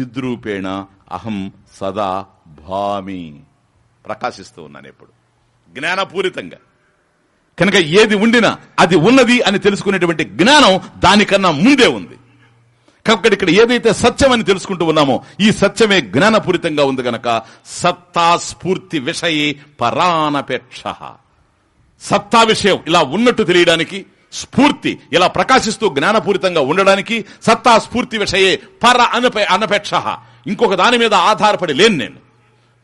చిద్రూపేణ అహం సదా భామి. ప్రకాశిస్తూ ఉన్నాను ఎప్పుడు. జ్ఞానపూరితంగా. కనుక ఏది ఉండినా అది ఉన్నది అని తెలుసుకునేటువంటి జ్ఞానం దానికన్నా ముందే ఉంది. కాబట్టి ఇక్కడ ఏదైతే సత్యం అని తెలుసుకుంటూ ఉన్నామో ఈ సత్యమే జ్ఞానపూరితంగా ఉంది గనక సత్తా స్ఫూర్తి విషయ పరానపేక్ష. సత్తా విషయం ఇలా ఉన్నట్టు తెలియడానికి స్ఫూర్తి ఇలా ప్రకాశిస్తూ జ్ఞానపూరితంగా ఉండడానికి సత్తా స్ఫూర్తి విషయే పర అనపే అనపేక్ష. ఇంకొక దాని మీద ఆధారపడి లేను నేను.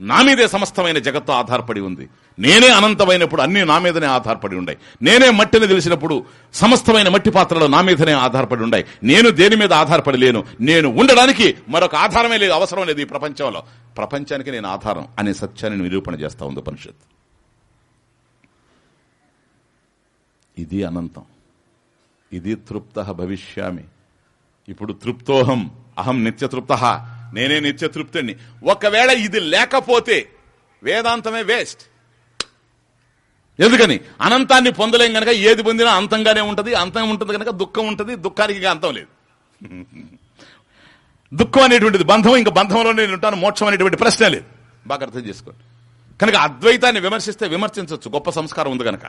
నా మీదే సమస్తమైన జగత్తు ఆధారపడి ఉంది. నేనే అనంతమైనప్పుడు అన్ని నా మీదనే ఆధారపడి ఉన్నాయి నేనే మట్టిని తెలిసినప్పుడు సమస్తమైన మట్టి పాత్రలు నా మీదనే ఆధారపడి ఉన్నాయి నేను దేని మీద ఆధారపడి లేను? నేను ఉండడానికి మరొక ఆధారమే లేదు అవసరం లేదు ఈ ప్రపంచంలో. ప్రపంచానికి నేను ఆధారం అనే సత్యాన్ని నిరూపణ చేస్తా ఉంది ఉపనిషత్ ఇది అనంతం. ఇది తృప్త భవిష్యామి. ఇప్పుడు తృప్తోహం అహం నిత్యతృప్త నేనే నిత్యతృప్తుణ్ణి ఒకవేళ ఇది లేకపోతే వేదాంతమే వేస్ట్. ఎందుకని? అనంతాన్ని పొందలేం గనక ఏది పొందినా అంతంగానే ఉంటది అంతం ఉంటుంది కనుక దుఃఖం ఉంటుంది దుఃఖానికి అంతం లేదు. దుఃఖం అనేటువంటిది బంధం ఇంకా బంధంలో నేను ఉంటాను మోక్షం అనేటువంటి ప్రశ్న లేదు. బాగా అర్థం చేసుకోండి. కనుక అద్వైతాన్ని విమర్శిస్తే విమర్శించవచ్చు గొప్ప సంస్కారం ఉంది కనుక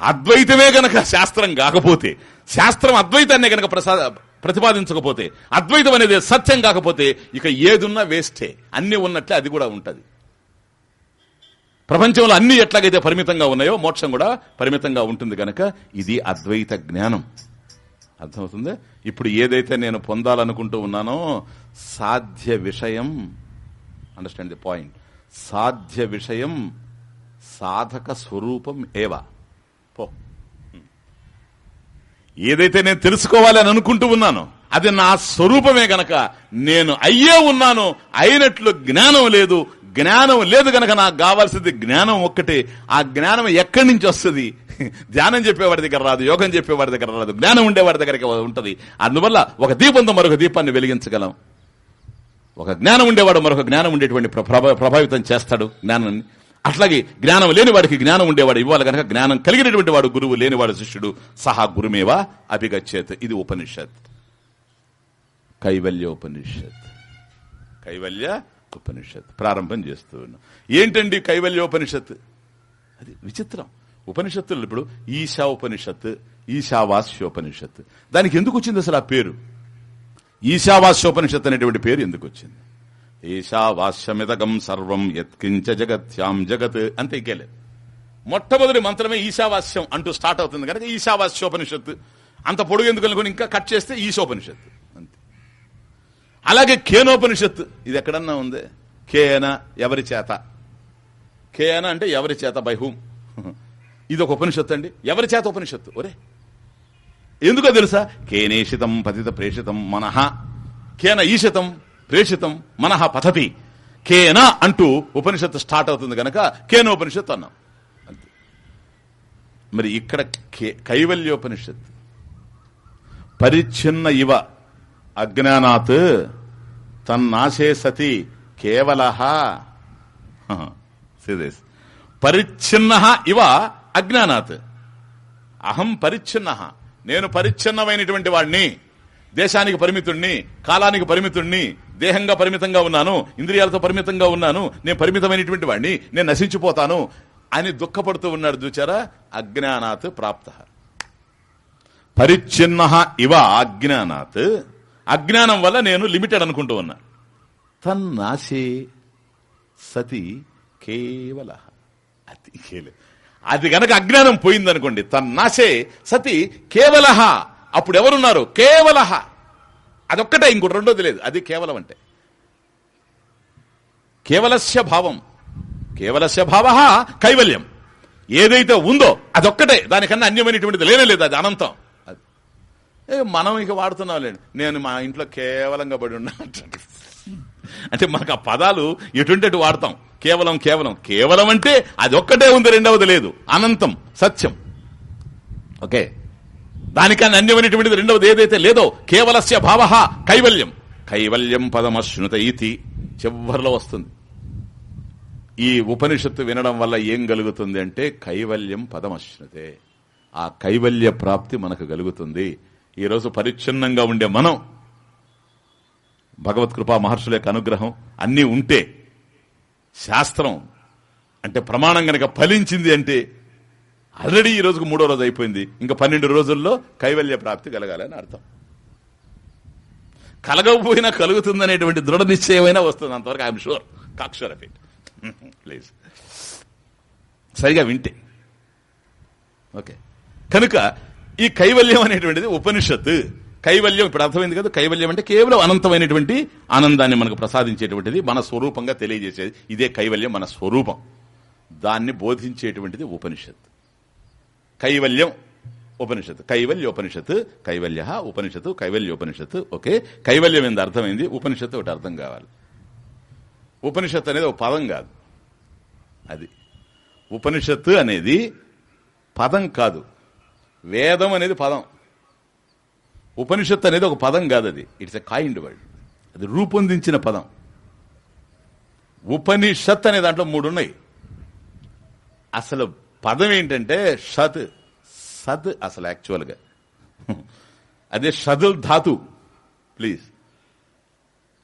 అద్వైతమే గనక శాస్త్రం కాకపోతే శాస్త్రం అద్వైతాన్ని గనక ప్రసాద ప్రతిపాదించకపోతే అద్వైతం అనేది సత్యం కాకపోతే ఇక ఏదున్నా వేస్టే. అన్ని ఉన్నట్లే అది కూడా ఉంటుంది. ప్రపంచంలో అన్ని ఎట్లాగైతే పరిమితంగా ఉన్నాయో మోక్షం కూడా పరిమితంగా ఉంటుంది కనుక ఇది అద్వైత జ్ఞానం. అర్థమవుతుంది? ఇప్పుడు ఏదైతే నేను పొందాలనుకుంటూ ఉన్నానో సాధ్య విషయం అండర్స్టాండ్ ది పాయింట్ సాధ్య విషయం సాధక స్వరూపం ఏవా? పో. ఏదైతే నేను తెలుసుకోవాలి అని అనుకుంటూ ఉన్నానో అది నా స్వరూపమే గనక నేను అయ్యే ఉన్నాను అయినట్లు జ్ఞానం లేదు. జ్ఞానం లేదు గనక నాకు కావాల్సింది జ్ఞానం ఒక్కటే. ఆ జ్ఞానం ఎక్కడి నుంచి వస్తుంది? ధ్యానం చెప్పేవాడి దగ్గర రాదు యోగం చెప్పేవాడి దగ్గర రాదు జ్ఞానం ఉండేవాడి దగ్గరికి ఉంటుంది. అందువల్ల ఒక దీపంతో మరొక దీపాన్ని వెలిగించగలం. ఒక జ్ఞానం ఉండేవాడు మరొక జ్ఞానం ఉండేటువంటి ప్రభావితం చేస్తాడు జ్ఞానాన్ని. అట్లాగే జ్ఞానం లేని వాడికి జ్ఞానం ఉండేవాడు ఇవ్వాలి కనుక జ్ఞానం కలిగినటువంటి వాడు గురువు లేనివాడు శిష్యుడు సహా గురుమేవా? అభిగచ్చేత్. ఇది ఉపనిషత్. కైవల్య ఉపనిషత్. కైవల్య ఉపనిషత్. ప్రారంభం చేస్తూ ఉన్నాం. ఏంటండి కైవల్యోపనిషత్ అది విచిత్రం. ఉపనిషత్తులు ఇప్పుడు ఈశా ఉపనిషత్ ఈశావాస్యోపనిషత్. దానికి ఎందుకు వచ్చింది అసలు ఆ పేరు? ఈశావాస్యోపనిషత్ అనేటువంటి పేరు ఎందుకు వచ్చింది? ఈశావాస్యమితకం సర్వం యత్కించ జగత్యాం జగత్ అంతే ఇంకేలేదు మొట్టమొదటి మంత్రమే ఈశావాస్యం అంటూ స్టార్ట్ అవుతుంది కనుక ఈశావాస్యోపనిషత్తు. అంత పొడుగు ఎందుకు అనుకుని ఇంకా కట్ చేస్తే ఈశోపనిషత్తు. అంతే. అలాగే కేనోపనిషత్తు. ఇది ఎక్కడన్నా ఉంది? కేన ఎవరి చేత? కేన అంటే ఎవరి చేత బై హూమ్? ఇది ఒక ఉపనిషత్తు అండి. ఎవరి చేత ఉపనిషత్తు? ఒరే. ఎందుకో తెలుసా? కేనేషితం పతిత ప్రేషితం మనహ కేన ఈషితం ప్రేషితం మనహ పథతి కేన అంటూ ఉపనిషత్తు స్టార్ట్ అవుతుంది గనక కేనోపనిషత్తు అన్నాం. అంతే. మరి ఇక్కడ కే- కైవల్యోపనిషత్తు. పరిచ్ఛిన్న ఇవ అజ్ఞానాత్ తన్నాశే సతి కేవల. పరిచ్ఛిన్న ఇవ అజ్ఞానాత్. అహం పరిచ్ఛిన్న. నేను పరిచ్ఛిన్నమైనటువంటి వాడిని దేశానికి పరిమితుణ్ణి కాలానికి పరిమితుణ్ణి దేహంగా పరిమితంగా ఉన్నాను ఇంద్రియాలతో పరిమితంగా ఉన్నాను నేను పరిమితమైనటువంటి వాడిని నేను నశించిపోతాను అని దుఃఖపడుతూ ఉన్నాడు చూచారా? అజ్ఞానాత్ ప్రాప్త. పరిచ్ఛిన్న ఇవ అజ్ఞానాత్. అజ్ఞానం వల్ల నేను లిమిటెడ్ అనుకుంటూ ఉన్నా. తన్నాశే సతి కేవల. అది అది కనుక అజ్ఞానం పోయిందనుకోండి తన్నాశే సతి కేవల అప్పుడు ఎవరున్నారు కేవల అదొక్కటే ఇంకోటి రెండోది లేదు. అది కేవలం అంటే. కేవలస్య భావం. కేవలస్య భావ కైవల్యం. ఏదైతే ఉందో అదొక్కటే. దానికన్నా అన్యమైనటువంటిది లేనే లేదు. అది అనంతం. అది. ఏ మనం ఇక వాడుతున్నాం నేను మా ఇంట్లో కేవలంగా పడి ఉన్నా. అంటే మనకు ఆ పదాలు ఎటువంటి వాడతాం? కేవలం కేవలం. కేవలం అంటే అది ఒక్కటే ఉంది రెండవది లేదు. అనంతం. సత్యం. ఓకే? దానికన్నా అన్యమైనటువంటిది రెండవది ఏదైతే లేదో కేవలస్య భావ కైవల్యం. కైవల్యం పదమశ్నుత ఇతి చివరిలో వస్తుంది. ఈ ఉపనిషత్తు వినడం వల్ల ఏం కలుగుతుంది అంటే కైవల్యం పదమశ్నుతే. ఆ కైవల్య ప్రాప్తి మనకు కలుగుతుంది ఈరోజు పరిచ్ఛిన్నంగా ఉండే మనం భగవత్ కృపా మహర్షుల యొక్క అనుగ్రహం అన్నీ ఉంటే శాస్త్రం అంటే ప్రమాణం గనక ఫలించింది అంటే ఆల్రెడీ ఈ రోజుకు మూడో రోజు అయిపోయింది. ఇంకా పన్నెండు రోజుల్లో కైవల్య ప్రాప్తి కలగాలని అర్థం. కలగకపోయినా కలుగుతుందనేటువంటి దృఢ నిశ్చయమైనా వస్తుంది అంతవరకు ఐఎమ్ షూర్ కాక్షర్ ఆఫ్ ఇట్ ప్లీజ్ సరిగా వింటే. ఓకే కనుక ఈ కైవల్యం అనేటువంటిది ఉపనిషత్తు. కైవల్యం ఇప్పుడు అర్థమైంది కదా కైవల్యం అంటే కేవలం అనంతమైనటువంటి ఆనందాన్ని మనకు ప్రసాదించేటువంటిది మన స్వరూపంగా తెలియజేసేది. ఇదే కైవల్యం మన స్వరూపం. దాన్ని బోధించేటువంటిది ఉపనిషత్తు. కైవల్యం ఉపనిషత్తు. కైవల్యోపనిషత్తు కైవల్య ఉపనిషత్తు కైవల్యోపనిషత్తు ఓకే. కైవల్యం ఏంది? అర్థమైంది? ఉపనిషత్తు ఒకటి అర్థం కావాలి. ఉపనిషత్తు అనేది ఒక పదం కాదు. అది. ఉపనిషత్తు అనేది పదం కాదు. వేదం అనేది పదం. ఉపనిషత్తు అనేది ఒక పదం కాదు అది. ఇట్స్ ఎ కాయిండ్ వర్డ్ అది రూపొందించిన పదం. ఉపనిషత్ అనే దాంట్లో మూడు ఉన్నాయి. అసలు పదం ఏంటంటే షత్ సద్ అసలు యాక్చువల్గా అదే షదుల్ ధాతు. ప్లీజ్.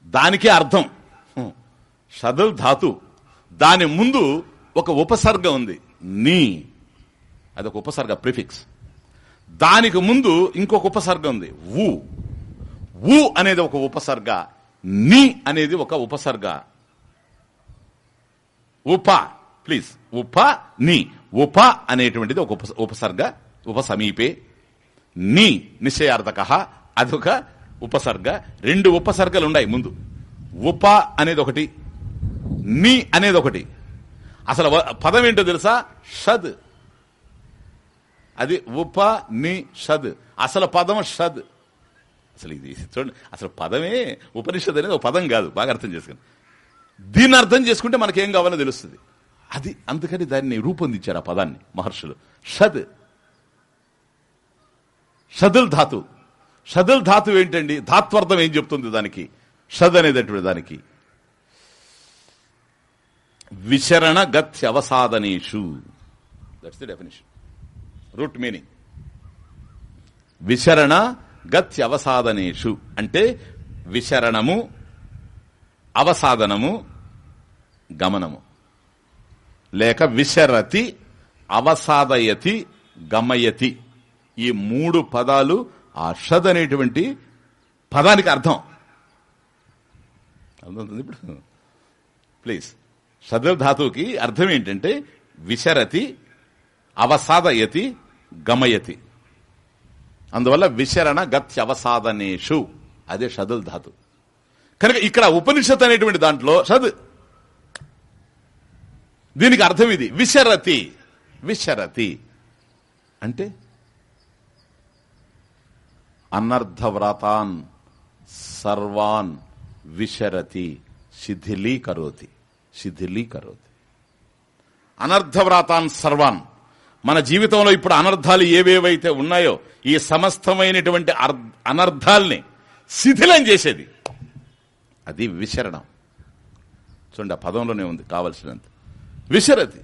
దానికే అర్థం. షదుల్ ధాతు. దాని ముందు ఒక ఉపసర్గ ఉంది. నీ. అదొక ఉపసర్గ ప్రిఫిక్స్. దానికి ముందు ఇంకొక ఉపసర్గ ఉంది. ఊ ఊ అనేది ఒక ఉపసర్గ. నీ అనేది ఒక ఉపసర్గ. ఉప. ప్లీజ్. ఉప ని. ఉప అనేటువంటిది ఒక ఉపసర్గ ఉపసమీపే. ని నిశ్చయార్థక అదొక ఉపసర్గ. రెండు ఉపసర్గలు ఉన్నాయి ముందు. ఉప అనేది ఒకటి ని అనేది ఒకటి అసలు పదం ఏంటో తెలుసా? షద్. అది ఉప ని షద్. అసలు పదం షద్. అసలు ఇది చూడండి అసలు పదమే ఉపనిషత్ అనేది ఒక పదం కాదు బాగా అర్థం చేసుకుని దీన్ని అర్థం చేసుకుంటే మనకేం కావాలో తెలుస్తుంది. అది అందుకని దాన్ని రూపొందించారు ఆ పదాన్ని మహర్షులు. షద్. షదుల్ ధాతు. షదుల్ ధాతు ఏంటండి? ధాత్వర్థం ఏం చెప్తుంది దానికి? షద్ అనేటటువంటి దానికి. విశరణ గత్యవసాదనేషు that's the definition root meaning విశరణ గత్యవసాదనేషు అంటే విచరణము అవసాదనము గమనము. లేక విశరతి అవసాదయతి గమయతి. ఈ మూడు పదాలు ఆ షద్ అనేటువంటి పదానికి అర్థం. అర్థమవుతుంది ఇప్పుడు? ప్లీజ్. షద్ ధాతువుకి అర్థం ఏంటంటే విశరతి అవసాదయతి గమయతి. అందువల్ల విశరణ గత్యవసాదనేషు. అదే షదుల్ ధాతు. కనుక ఇక్కడ ఉపనిషత్ అనేటువంటి దాంట్లో షద్ దీనికి అర్థం ఇది. విశరతి. విశరతి. అంటే? అనర్ధవ్రతాన్ సర్వాన్ విశరతి. శిథిలీకరోతి. శిథిలీకరోతి. అనర్ధవ్రాతాన్ సర్వాన్. మన జీవితంలో ఇప్పుడు అనర్థాలు ఏవేవైతే ఉన్నాయో ఈ సమస్తమైనటువంటి అర్- అనర్థాల్ని శిథిలం చేసేది. అది విశరణం. చూడండి ఆ పదంలోనే ఉంది కావలసినంత. విశరతి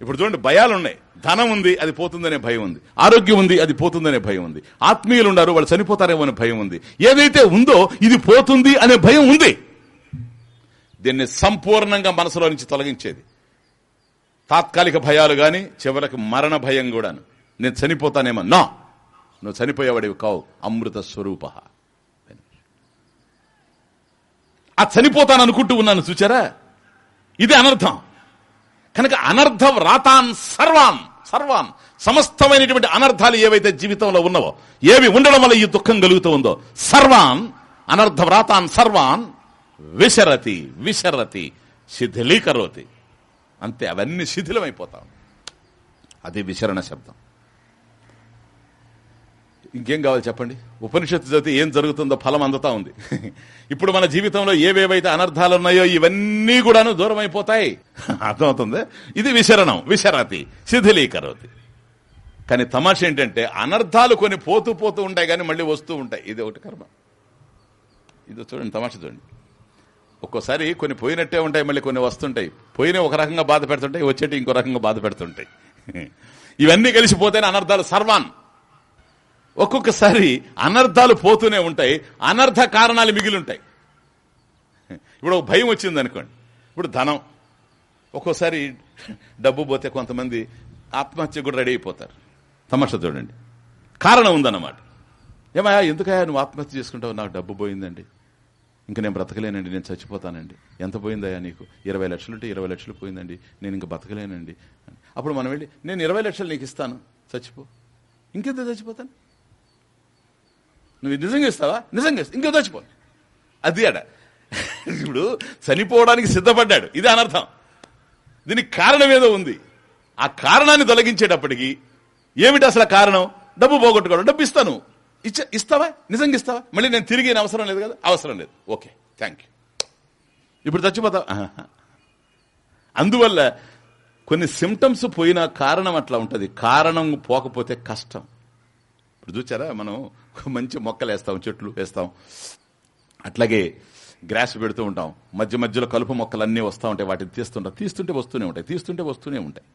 ఇప్పుడు చూడండి భయాలు ఉన్నాయి ధనం ఉంది అది పోతుందనే భయం ఉంది. ఆరోగ్యం ఉంది అది పోతుందనే భయం ఉంది. ఆత్మీయులు ఉన్నారు వాళ్ళు చనిపోతారేమో అనే భయం ఉంది. ఏదైతే ఉందో ఇది పోతుంది అనే భయం ఉంది. దీన్ని సంపూర్ణంగా మనసులో నుంచి తొలగించేది. తాత్కాలిక భయాలు గాని చివరికి మరణ భయం కూడాను. నేను చనిపోతానేమో. నా! నువ్వు చనిపోయేవాడివి కావు. అమృత స్వరూప. ఆ చనిపోతాను అనుకుంటూ ఉన్నాను చూచారా? ఇది అనర్థం. కనుక అనర్థ వ్రాతాన్ సర్వాన్ సర్వాన్. సమస్తమైనటువంటి అనర్థాలు ఏవైతే జీవితంలో ఉన్నావో ఏవి ఉండడం వల్ల ఈ దుఃఖం కలుగుతూ ఉందో సర్వాన్ అనర్థ వ్రాతాన్ సర్వాన్ విశరతి విశరతి శిథిలీకరోతి. అంతే అవన్నీ శిథిలమైపోతాం అది విశరణ శబ్దం. ఇంకేం కావాలి చెప్పండి? ఉపనిషత్తు చదివితే ఏం జరుగుతుందో ఫలం అందుతా ఉంది. ఇప్పుడు మన జీవితంలో ఏవేవైతే అనర్థాలు ఉన్నాయో ఇవన్నీ కూడాను దూరం అయిపోతాయి. అర్థమవుతుంది? ఇది విశరణం విశరాతి శిథిలీకరోతి. కానీ తమాష ఏంటంటే అనర్థాలు కొన్ని పోతూ పోతూ ఉంటాయి కానీ మళ్ళీ వస్తూ ఉంటాయి. ఇది ఒకటి కర్మ. ఇది చూడండి తమాష చూడండి. ఒక్కోసారి కొన్ని పోయినట్టే ఉంటాయి మళ్ళీ కొన్ని వస్తుంటాయి. పోయిన ఒక రకంగా బాధ పెడుతుంటాయి వచ్చేటి ఇంకో రకంగా బాధ పెడుతుంటాయి. ఇవన్నీ కలిసిపోతేనే అనర్థాలు సర్వాన్. ఒక్కొక్కసారి అనర్థాలు పోతూనే ఉంటాయి అనర్థ కారణాలు మిగిలి ఉంటాయి ఇప్పుడు ఒక భయం వచ్చింది అనుకోండి. ఇప్పుడు ధనం. ఒక్కోసారి డబ్బు పోతే కొంతమంది ఆత్మహత్య కూడా రెడీ అయిపోతారు. తమాషా చూడండి. కారణం ఉందన్నమాట. ఏమయ్యా ఎందుకయ్యా నువ్వు ఆత్మహత్య చేసుకుంటావు? నాకు డబ్బు పోయిందండి. ఇంక నేను బ్రతకలేనండి నేను చచ్చిపోతానండి. ఎంత పోయిందయ్యా నీకు? ఇరవై లక్షలు ఉంటే ఇరవై లక్షలు పోయిందండి. నేను ఇంక బ్రతకలేనండి అప్పుడు మనం వెళ్ళి నేను ఇరవై లక్షలు నీకు ఇస్తాను. చచ్చిపో. ఇంకెంత చచ్చిపోతాను? నువ్వు నిజంగా ఇస్తావా? నిజంగా ఇస్తా. ఇంకో చచ్చిపో అది అడ. ఇప్పుడు చనిపోవడానికి సిద్ధపడ్డాడు. ఇది అనర్థం. దీనికి కారణం ఏదో ఉంది. ఆ కారణాన్ని తొలగించేటప్పటికి ఏమిటి అసలు కారణం? డబ్బు పోగొట్టుకోవడం. డబ్బు ఇస్తాను. ఇచ్చ ఇస్తావా? నిజంగా ఇస్తావా? మళ్ళీ నేను తిరిగి అవసరం లేదు కదా? అవసరం లేదు. ఓకే. Thank you. ఇప్పుడు చచ్చిపోతావు అందువల్ల కొన్ని సిమ్టమ్స్ పోయిన కారణం అట్లా ఉంటుంది. కారణం పోకపోతే కష్టం. ఇప్పుడు చూచారా? మనం మంచి మొక్కలు వేస్తాం చెట్లు వేస్తాం. అట్లాగే గ్రాస్ పెడుతూ ఉంటాం. మధ్య మధ్యలో కలుపు మొక్కలు అన్నీ వస్తూ ఉంటాయి. వాటిని తీస్తుంటాం తీస్తుంటే వస్తూనే ఉంటాయి తీస్తుంటే వస్తూనే ఉంటాయి.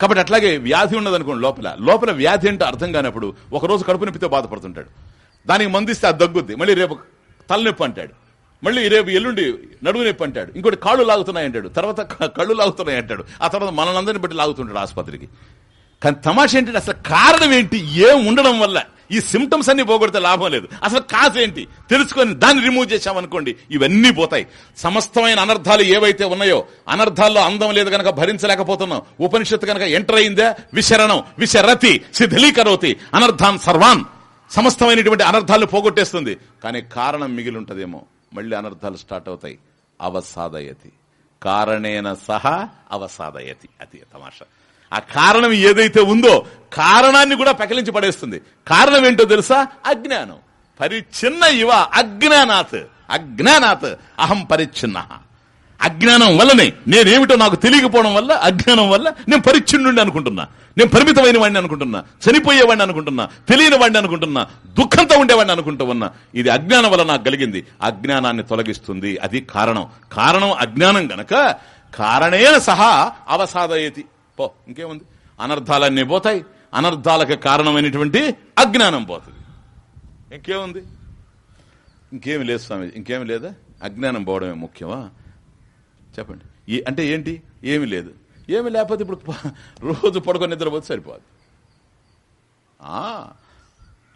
కాబట్టి అట్లాగే వ్యాధి ఉన్నదనుకోండి లోపల. లోపల వ్యాధి అంటే అర్థం కానప్పుడు ఒక రోజు కడుపు నొప్పితో బాధపడుతుంటాడు. దానికి మందిస్తే అది దగ్గుద్ది. మళ్ళీ రేపు తలనొప్పి అంటాడు. మళ్ళీ రేపు ఎల్లుండి నడువు నొప్పి అంటాడు. ఇంకోటి కాళ్ళు లాగుతున్నాయి అంటాడు. తర్వాత కళ్ళు లాగుతున్నాయి అంటాడు. ఆ తర్వాత మనలందరిని బట్టి లాగుతుంటాడు ఆసుపత్రికి. కానీ తమాష ఏంటంటే అసలు కారణం ఏంటి? ఏం ఉండడం వల్ల? ఈ సిమ్టమ్స్ అన్ని పోగొడితే లాభం లేదు. అసలు కాజ్ ఏంటి? తెలుసుకొని దాన్ని రిమూవ్ చేశామనుకోండి ఇవన్నీ పోతాయి. సమస్తమైన అనర్థాలు ఏవైతే ఉన్నాయో అనర్థాల్లో అందం లేదు కనుక భరించలేకపోతున్నాం. ఉపనిషత్తు కనుక ఎంటర్ అయిందే? విశరణం విశరతి శిథిలీకరోతి అనర్థాన్ సర్వాన్. సమస్తమైనటువంటి అనర్థాలు పోగొట్టేస్తుంది. కానీ కారణం మిగిలి ఉంటదేమో మళ్ళీ అనర్థాలు స్టార్ట్ అవుతాయి. అవసాదయతి. కారణేన సహా అవసాదయతి. అది తమాషా. ఆ కారణం ఏదైతే ఉందో కారణాన్ని కూడా పెకలించి పడేస్తుంది. కారణం ఏంటో తెలుసా? అజ్ఞానం. పరిచ్ఛిన్న ఇవ అజ్ఞానాత్. అజ్ఞానాత్. అహం పరిచ్ఛిన్న. అజ్ఞానం వల్లనే నేనేమిటో నాకు తెలియకపోవడం వల్ల అజ్ఞానం వల్ల నేను పరిచ్ఛిన్నుండి అనుకుంటున్నా. నేను పరిమితమైన వాడిని అనుకుంటున్నా. చనిపోయేవాడిని అనుకుంటున్నా. తెలియని వాడిని అనుకుంటున్నా. దుఃఖంతో ఉండేవాడిని అనుకుంటూ ఉన్నా. ఇది అజ్ఞానం వల్ల నాకు కలిగింది. అజ్ఞానాన్ని తొలగిస్తుంది. అది కారణం. కారణం అజ్ఞానం గనక కారణేన సహా అవసాదయతి. పో ఇంకేముంది? అనర్థాలన్నీ పోతాయి. అనర్థాలకు కారణమైనటువంటి అజ్ఞానం పోతుంది. ఇంకేముంది? ఇంకేమి లేదు స్వామి ఇంకేమి లేదా? అజ్ఞానం పోవడమే ముఖ్యమా? చెప్పండి. ఏ అంటే ఏంటి? ఏమి లేదు. ఏమి లేకపోతే ఇప్పుడు రోజు పడుకొని నిద్రపోతే సరిపోదు.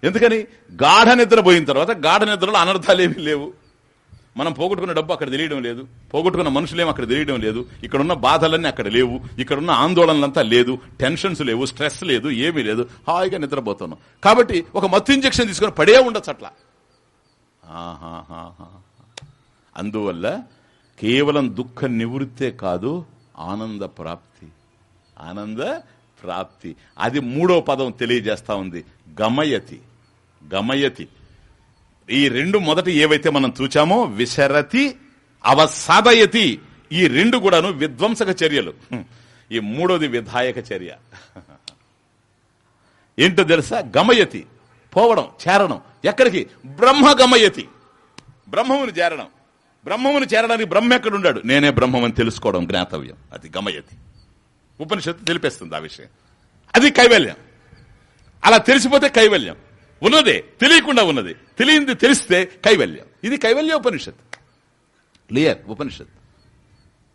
ఎందుకని? గాఢ నిద్ర పోయిన తర్వాత గాఢ నిద్రలో అనర్థాలు ఏమీ లేవు. మనం పోగొట్టుకున్న డబ్బు అక్కడ తెలియడం లేదు. పోగొట్టుకున్న మనుషులేమో అక్కడ తెలియడం లేదు. ఇక్కడ ఉన్న బాధలన్నీ అక్కడ లేవు. ఇక్కడ ఉన్న ఆందోళనలంతా లేదు. టెన్షన్స్ లేవు. స్ట్రెస్ లేదు. ఏమీ లేదు. హాయిగా నిద్రపోతున్నాం. కాబట్టి ఒక మత్తు ఇంజక్షన్ తీసుకొని పడే ఉండొచ్చు అట్లా. అందువల్ల కేవలం దుఃఖ నివృత్తే కాదు ఆనంద ప్రాప్తి. ఆనంద ప్రాప్తి. అది మూడో పదం తెలియజేస్తా ఉంది. గమయతి. గమయతి. ఈ రెండు మొదటి ఏవైతే మనం చూచామో విశరతి అవసాదయతి ఈ రెండు కూడాను విధ్వంసక చర్యలు. ఈ మూడోది విధాయక చర్య. ఏంటో తెలుసా? గమయతి. పోవడం చేరడం. ఎక్కడికి? బ్రహ్మ గమయతి బ్రహ్మమును చేరడం. బ్రహ్మమును చేరడానికి బ్రహ్మ ఎక్కడున్నాడు నేనే బ్రహ్మమని తెలుసుకోవడం జ్ఞాతవ్యం. అది గమయతి. ఉపనిషత్తు తెలిపేస్తుంది ఆ విషయం. అది కైవల్యం. అలా తెలిసిపోతే కైవల్యం. ఉన్నదే తెలియకుండా ఉన్నది. తెలియంది తెలిస్తే కైవల్యం. ఇది కైవల్య ఉపనిషత్ క్లియర్ ఉపనిషత్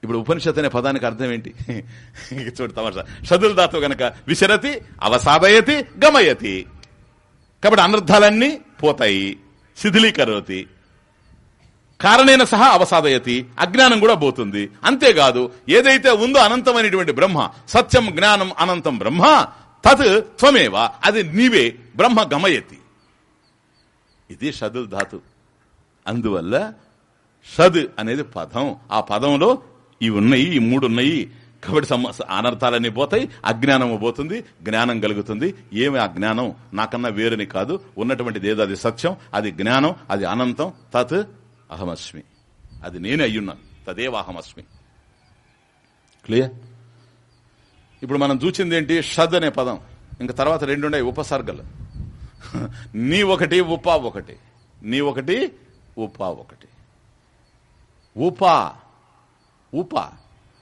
ఇప్పుడు ఉపనిషత్ అనే పదానికి అర్థం ఏంటి? చూడు తమాషా. షదుల్ గనక విశరతి అవసాదయతి గమయతి. కాబట్టి అనర్థాలన్నీ పోతాయి శిథిలీకరోతి. కారణైన సహా అవసాదయతి అజ్ఞానం కూడా పోతుంది. అంతేకాదు ఏదైతే ఉందో అనంతమైనటువంటి బ్రహ్మ సత్యం జ్ఞానం అనంతం బ్రహ్మ తత్ త్వమేవ అది నీవే బ్రహ్మ గమయతి. ఇది షదుల్ ధాతు. అందువల్ల షద్ అనేది పదం. ఆ పదంలో ఇవి ఉన్నాయి ఈ మూడు ఉన్నాయి. కాబట్టి అనర్థాలన్నీ పోతాయి అజ్ఞానము పోతుంది జ్ఞానం కలుగుతుంది. ఏమి ఆ జ్ఞానం? నాకన్నా వేరుని కాదు. ఉన్నటువంటిది ఏదో? అది సత్యం అది జ్ఞానం అది అనంతం. తత్ అహమస్మి. అది నేనే అయ్యున్నాను తదేవ అహమస్మి. క్లియర్? ఇప్పుడు మనం చూసింది ఏంటి? షద్ అనే పదం. ఇంకా తర్వాత రెండు ఉన్నాయి ఉపసర్గలు. నీ ఒకటి ఉపా ఒకటి. నీ ఒకటి ఉపా ఒకటి. ఉపా. ఉప.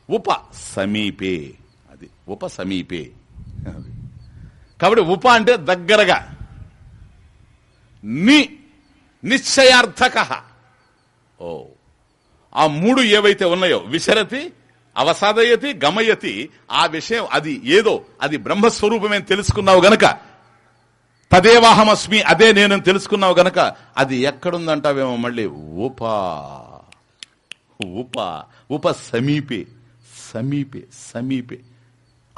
ఉప. సమీపే. అది ఉప సమీపే. కాబట్టి ఉప అంటే దగ్గరగా. ని. నిశ్చయార్థక. ఓ. ఆ మూడు ఏవైతే ఉన్నాయో విశరతి అవసాదయతి గమయతి ఆ విషయం అది ఏదో అది బ్రహ్మస్వరూపమే తెలుసుకున్నావు గనక. తదేవాహమస్మి అదే నేను తెలుసుకున్నావు గనక అది ఎక్కడుందంటావేమో మళ్ళీ? ఉపా ఉప ఉప సమీపే. సమీపే సమీపే.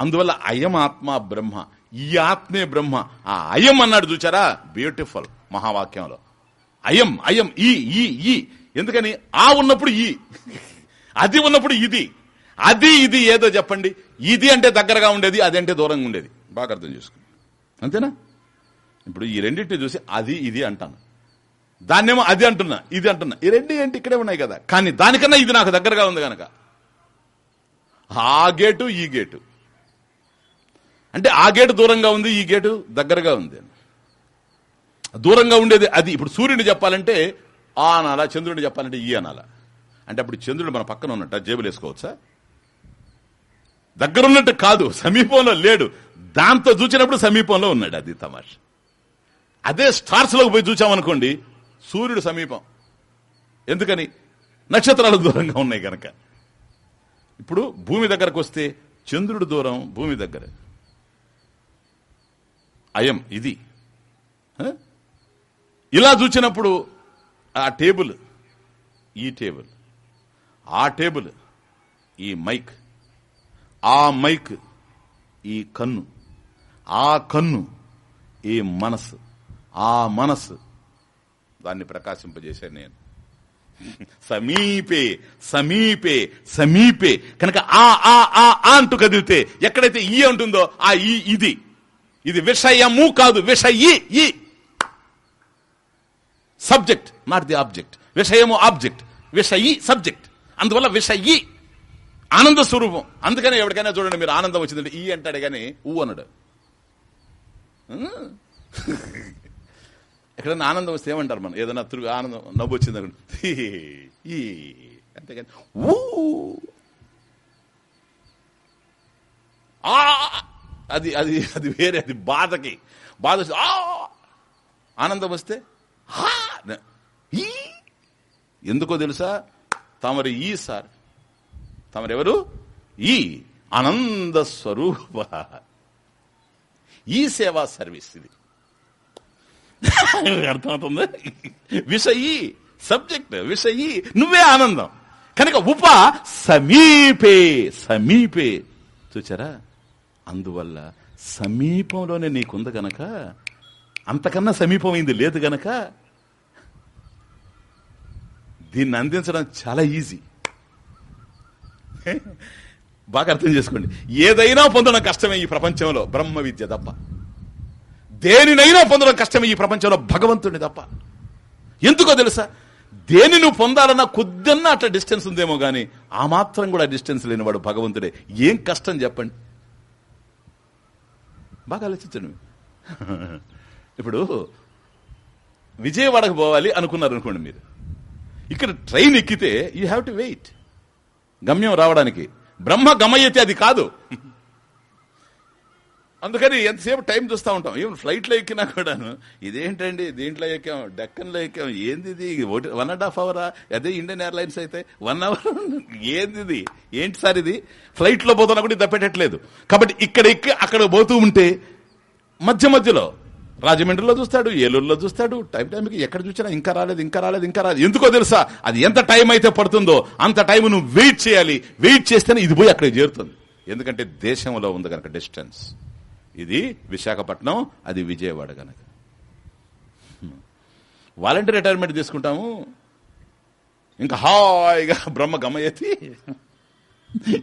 అందువల్ల అయం ఆత్మ బ్రహ్మ ఈ ఆత్మే బ్రహ్మ ఆ అయం అన్నాడు చూచారా? బ్యూటిఫుల్ మహావాక్యంలో. అయం అయం ఈ ఈ ఈ. ఎందుకని? ఆ ఉన్నప్పుడు ఈ. అది ఉన్నప్పుడు ఇది. అది ఇది ఏదో చెప్పండి. ఇది అంటే దగ్గరగా ఉండేది అది అంటే దూరంగా ఉండేది. బాగా అర్థం చేసుకోండి అంతేనా? ఇప్పుడు ఈ రెండింటిని చూసి అది ఇది అంటాను. దాన్నేమో అది అంటున్నా ఇది అంటున్నా. ఈ రెండు ఏంటి ఇక్కడే ఉన్నాయి కదా. కానీ దానికన్నా ఇది నాకు దగ్గరగా ఉంది కనుక ఆ గేటు ఈ గేటు. అంటే ఆ గేటు దూరంగా ఉంది ఈ గేటు దగ్గరగా ఉంది. దూరంగా ఉండేది అది. ఇప్పుడు సూర్యుడిని చెప్పాలంటే ఆ అనాలా చంద్రుడిని చెప్పాలంటే ఈ అనాలా. అంటే అప్పుడు చంద్రుడు మన పక్కన ఉన్నట్ట జేబులు వేసుకోవచ్చా దగ్గరున్నట్టు కాదు సమీపంలో లేడు. దాంతో చూచినప్పుడు సమీపంలో ఉన్నాడు అది తమాష. అదే స్టార్స్లోకి పోయి చూచామనుకోండి సూర్యుడు సమీపం. ఎందుకని? నక్షత్రాలు దూరంగా ఉన్నాయి కనుక ఇప్పుడు భూమి దగ్గరకు వస్తే చంద్రుడు దూరం భూమి దగ్గర. అయం ఇది. ఇలా చూచినప్పుడు ఆ టేబుల్ ఈ టేబుల్. ఆ టేబుల్ ఈ మైక్. ఆ మైక్ ఈ కన్ను ఆ కన్ను ఈ మనసు ఆ మనసు దాన్ని ప్రకాశింపజేశాను నేను. సమీపే సమీపే సమీపే కనుక ఆ ఆ ఆ ఆ అంటూ కదిలితే ఎక్కడైతే ఈ ఉంటుందో ఆ ఈ ఇది. ఇది విషయము కాదు విషయి ఈ. Subject not the object. విషయము ఆబ్జెక్ట్ విషయి సబ్జెక్ట్. అందువల్ల విషయి. ఆనంద స్వరూపం. అందుకనే ఎవరికైనా చూడండి మీరు ఆనందం వచ్చిందంటే ఈ అంటాడు కానీ ఊ అన్నాడు. ఎక్కడైనా ఆనందం వస్తే ఏమంటారు మనం? ఏదైనా తిరుగు ఆనందం నవ్వు వచ్చింది అనుకోండి. ఈ అంతేగాని ఊ. ఆ అది అది అది వేరే అది బాధకి. బాధ వస్తే ఆ. ఆనందం వస్తే ఈ ఎందుకో తెలుసా? తమరు ఈ సార్ తమరెవరు? ఈ ఆనంద స్వరూప. ఈ సేవా సర్వీస్ ఇది. అర్థమవుతుంది? విషయి సబ్జెక్ట్ విషయి నువ్వే ఆనందం. కనుక ఉప సమీపే సమీపే. చూచారా? అందువల్ల సమీపంలోనే నీకుంది గనక అంతకన్నా సమీపమైంది లేదు గనక దీన్ని అందించడం చాలా ఈజీ. బాగా అర్థం చేసుకోండి. ఏదైనా పొందడం కష్టమే ఈ ప్రపంచంలో బ్రహ్మ విద్య తప్ప. దేనినైనా పొందడం కష్టమే ఈ ప్రపంచంలో భగవంతుడిని తప్ప. ఎందుకో తెలుసా? దేని నువ్వు పొందాలన్నా కొద్దన్నా అట్లా డిస్టెన్స్ ఉందేమో కానీ ఆ మాత్రం కూడా డిస్టెన్స్ లేనివాడు భగవంతుడే. ఏం కష్టం చెప్పండి? బాగా ఆలోచించండి. ఇప్పుడు విజయవాడకు పోవాలి అనుకున్నారు అనుకోండి మీరు. ఇక్కడ ట్రైన్ ఎక్కితే యూ హ్యావ్ టు వెయిట్ గమ్యం రావడానికి. బ్రహ్మ గమయ్యతే అది కాదు. అందుకని ఎంతసేపు టైం చూస్తూ ఉంటాం. ఈవెన్ ఫ్లైట్లో ఎక్కినా కూడాను. ఇదేంటండి? దీంట్లో ఎక్కాం డెక్కన్లో ఎక్కాం. ఏంది ఇది? వన్ అండ్ హాఫ్ అవరా? అదే ఇండియన్ ఎయిర్లైన్స్ అయితే వన్ అవర్? ఏంది ఇది? ఏంటి సార్ ఇది? ఫ్లైట్లో పోతున్నా కూడా ఇది కాబట్టి ఇక్కడ ఎక్కి అక్కడ పోతూ ఉంటే మధ్య మధ్యలో రాజమండ్రిలో చూస్తాడు ఏలూరులో చూస్తాడు. టైం టైంకి ఎక్కడ చూసినా ఇంకా రాలేదు ఇంకా రాలేదు ఇంకా రాలేదు. ఎందుకో తెలుసా? అది ఎంత టైం అయితే పడుతుందో అంత టైం నువ్వు వెయిట్ చేయాలి. వెయిట్ చేస్తేనే ఇది పోయి అక్కడికి చేరుతుంది. ఎందుకంటే దేశంలో ఉంది కనుక డిస్టెన్స్. ఇది విశాఖపట్నం అది విజయవాడ కనుక. వాలంటీర్ రిటైర్మెంట్ తీసుకుంటాము. ఇంకా హాయిగా బ్రహ్మ గమయతి.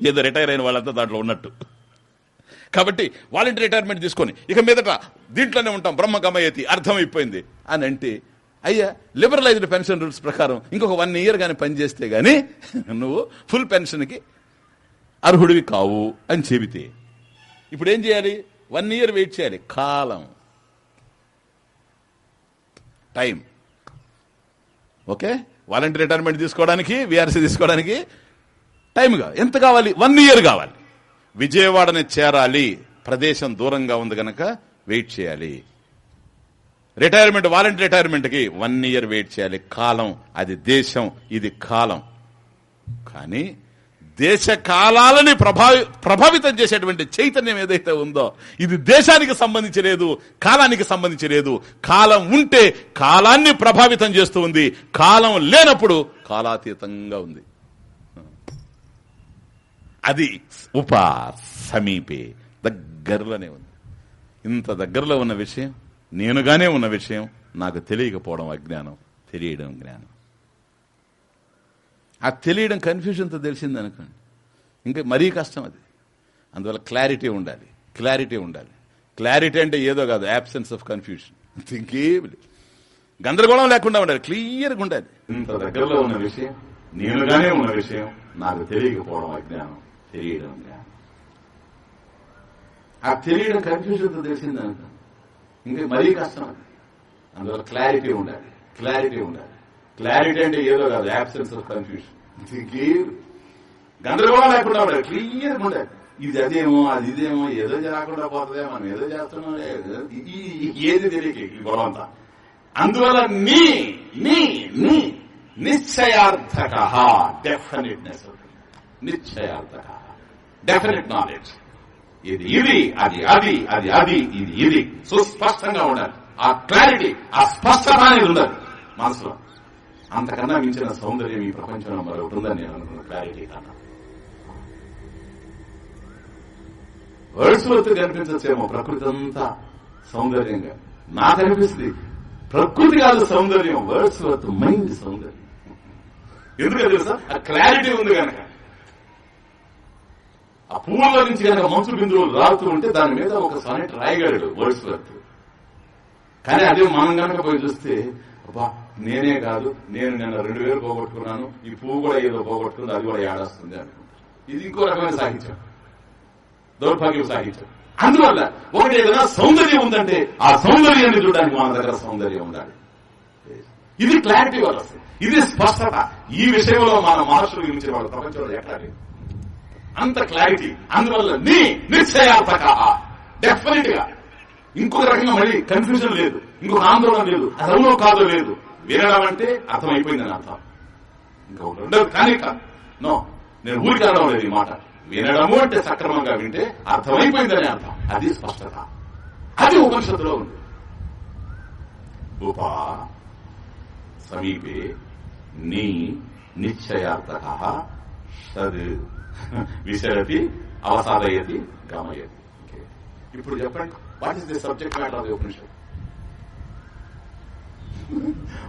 ఏదో రిటైర్ అయిన వాళ్ళంతా దాంట్లో ఉన్నట్టు. కాబట్టి వాలంటీర్ రిటైర్మెంట్ తీసుకొని ఇక మీదట దీంట్లోనే ఉంటాం. బ్రహ్మ గమయతి అర్థమైపోయింది. అని అంటే అయ్యా లిబరలైజ్డ్ పెన్షన్ రూల్స్ ప్రకారం ఇంకొక వన్ ఇయర్ కానీ పనిచేస్తే గానీ నువ్వు ఫుల్ పెన్షన్కి అర్హుడివి కావు అని చెబితే ఇప్పుడు ఏం చేయాలి? వన్ ఇయర్ వెయిట్ చేయాలి. కాలం. Time okay? వాలంటీర్ రిటైర్మెంట్ తీసుకోవడానికి విఆర్సీ తీసుకోవడానికి టైంగా ఎంత కావాలి? వన్ ఇయర్ కావాలి. విజయవాడని చేరాలి. ప్రదేశం దూరంగా ఉంది గనక వెయిట్ చేయాలి. రిటైర్మెంట్ వాలంటీ రిటైర్మెంట్కి వన్ ఇయర్ వెయిట్ చేయాలి. కాలం అది దేశం ఇది కాలం. కానీ దేశ కాలాలని ప్రభావి ప్రభావితం చేసేటువంటి చైతన్యం ఏదైతే ఉందో ఇది దేశానికి సంబంధించి లేదు కాలానికి సంబంధించి లేదు. కాలం ఉంటే కాలాన్ని ప్రభావితం చేస్తూ ఉంది. కాలం లేనప్పుడు కాలాతీతంగా ఉంది. అది ఉప సమీపే దగ్గరలోనే ఉంది. ఇంత దగ్గరలో ఉన్న విషయం నేనుగానే ఉన్న విషయం నాకు తెలియకపోవడం అజ్ఞానం తెలియడం జ్ఞానం. ఆ తెలియడం కన్ఫ్యూజన్తో తెలిసింది అనుకోండి. ఇంకా మరీ కష్టం అది. అందువల్ల క్లారిటీ ఉండాలి క్లారిటీ ఉండాలి. క్లారిటీ అంటే ఏదో కాదు యాబ్సెన్స్ ఆఫ్ కన్ఫ్యూజన్ ఇంకేమి గందరగోళం లేకుండా ఉండాలి క్లియర్గా ఉండాలి. ఇంత దగ్గరలో ఉన్న విషయం నేనుగానే ఉన్న విషయం నాకు తెలియకపోవడం అజ్ఞానం. తెలియడం. ఆ తెలియడం కన్ఫ్యూజన్తో తెలిసింది అనుకో ఇంకా మరీ కష్టం అందులో అందువల్ల క్లారిటీ ఉండాలి. క్లారిటీ ఉండాలి. క్లారిటీ అంటే ఏదో కాదు యాబ్సెన్స్ ఆఫ్ కన్ఫ్యూజన్ గందరగోళం లేకుండా ఉండాలి క్లియర్ ఉండాలి. ఇది అదేమో అది ఇదేమో ఏదో రాకుండా పోతుందే మనం ఏదో చేస్తున్నాం ఏది తెలియక ఈ గొడవ అందువల్ల నీ నీ నీ నిశ్చయార్థక డెఫినెట్నెస్ నిశ్చయార్థక డెఫినెట్ నాలెడ్జ్ ఇది ఇది అది అది అది అది ఇది ఇది. సుస్పష్టంగా ఉండాలి. ఆ క్లారిటీ ఆ స్పష్టత అనేది ఉండదు. మనసులో. అంతకన్నా మించిన సౌందర్యం ఈ ప్రపంచంలో మరొకటి ఉందని నేను అనుకున్న క్లారిటీ కన్నా వర్డ్స్ వర్త్ కనిపించచ్చేమో ప్రకృతి అంతా సౌందర్యంగా. నాకు అనిపిస్తుంది. ప్రకృతి కాదు సౌందర్యం వర్డ్స్ వర్త్ మైండ్ సౌందర్యం. ఎందుకంటే తెలుసా? ఆ క్లారిటీ ఉంది కనుక. ఆ పువ్వుల నుంచి కనుక మంచు బిందువులు రాలుతూ ఉంటే దాని మీద ఒక సానెట్ రాయగలడు వర్డ్స్ వర్త్ కానీ అదే మనం కనుక పోయి చూస్తే అబ్బా నేనే కాదు నేను నిన్న రెండు వేలు పోగొట్టుకున్నాను ఈ పువ్వు కూడా ఏదో పోగొట్టుకుంది అది కూడా ఏడాస్తుంది అనుకుంటారు. ఇది ఇంకో రకమైన సాహిత్యం. దౌర్భాగ్యం సాహిత్యం. అందువల్ల ఒకటి ఏదైనా సౌందర్యం ఉందంటే ఆ సౌందర్యాన్ని చూడడానికి మన దగ్గర సౌందర్యం ఉండాలి. ఇది క్లారిటీ వల్ల ఇది స్పష్టత. ఈ విషయంలో మన మహర్షులు మించిన వాళ్ళు ప్రపంచంలో ఎట్లా లేదు. అంత క్లారిటీ అందువల్ల నీ నిశ్చయార్థక. డెఫినెట్గా. ఇంకొక రకంగా మళ్ళీ కన్ఫ్యూజన్ లేదు. ఇంకొక ఆందోళన లేదు. అది కాదో లేదు. వినడం అంటే అర్థమైపోయిందని అర్థం. ఇంకా ఉండదు కానీ నో నేను ఊరికి అనడం లేదు ఈ మాట. వినడము అంటే సక్రమంగా వింటే అర్థమైపోయిందని అర్థం. అది స్పష్టత. అది ఉపనిషత్తులో ఉంది. ఉపా సమీపే నీ నిశ్చయార్థక. సద్ విశరతి అవసాదయతి గమయతి. ఇప్పుడు చెప్పండి. What is the subject matter of the Upanishad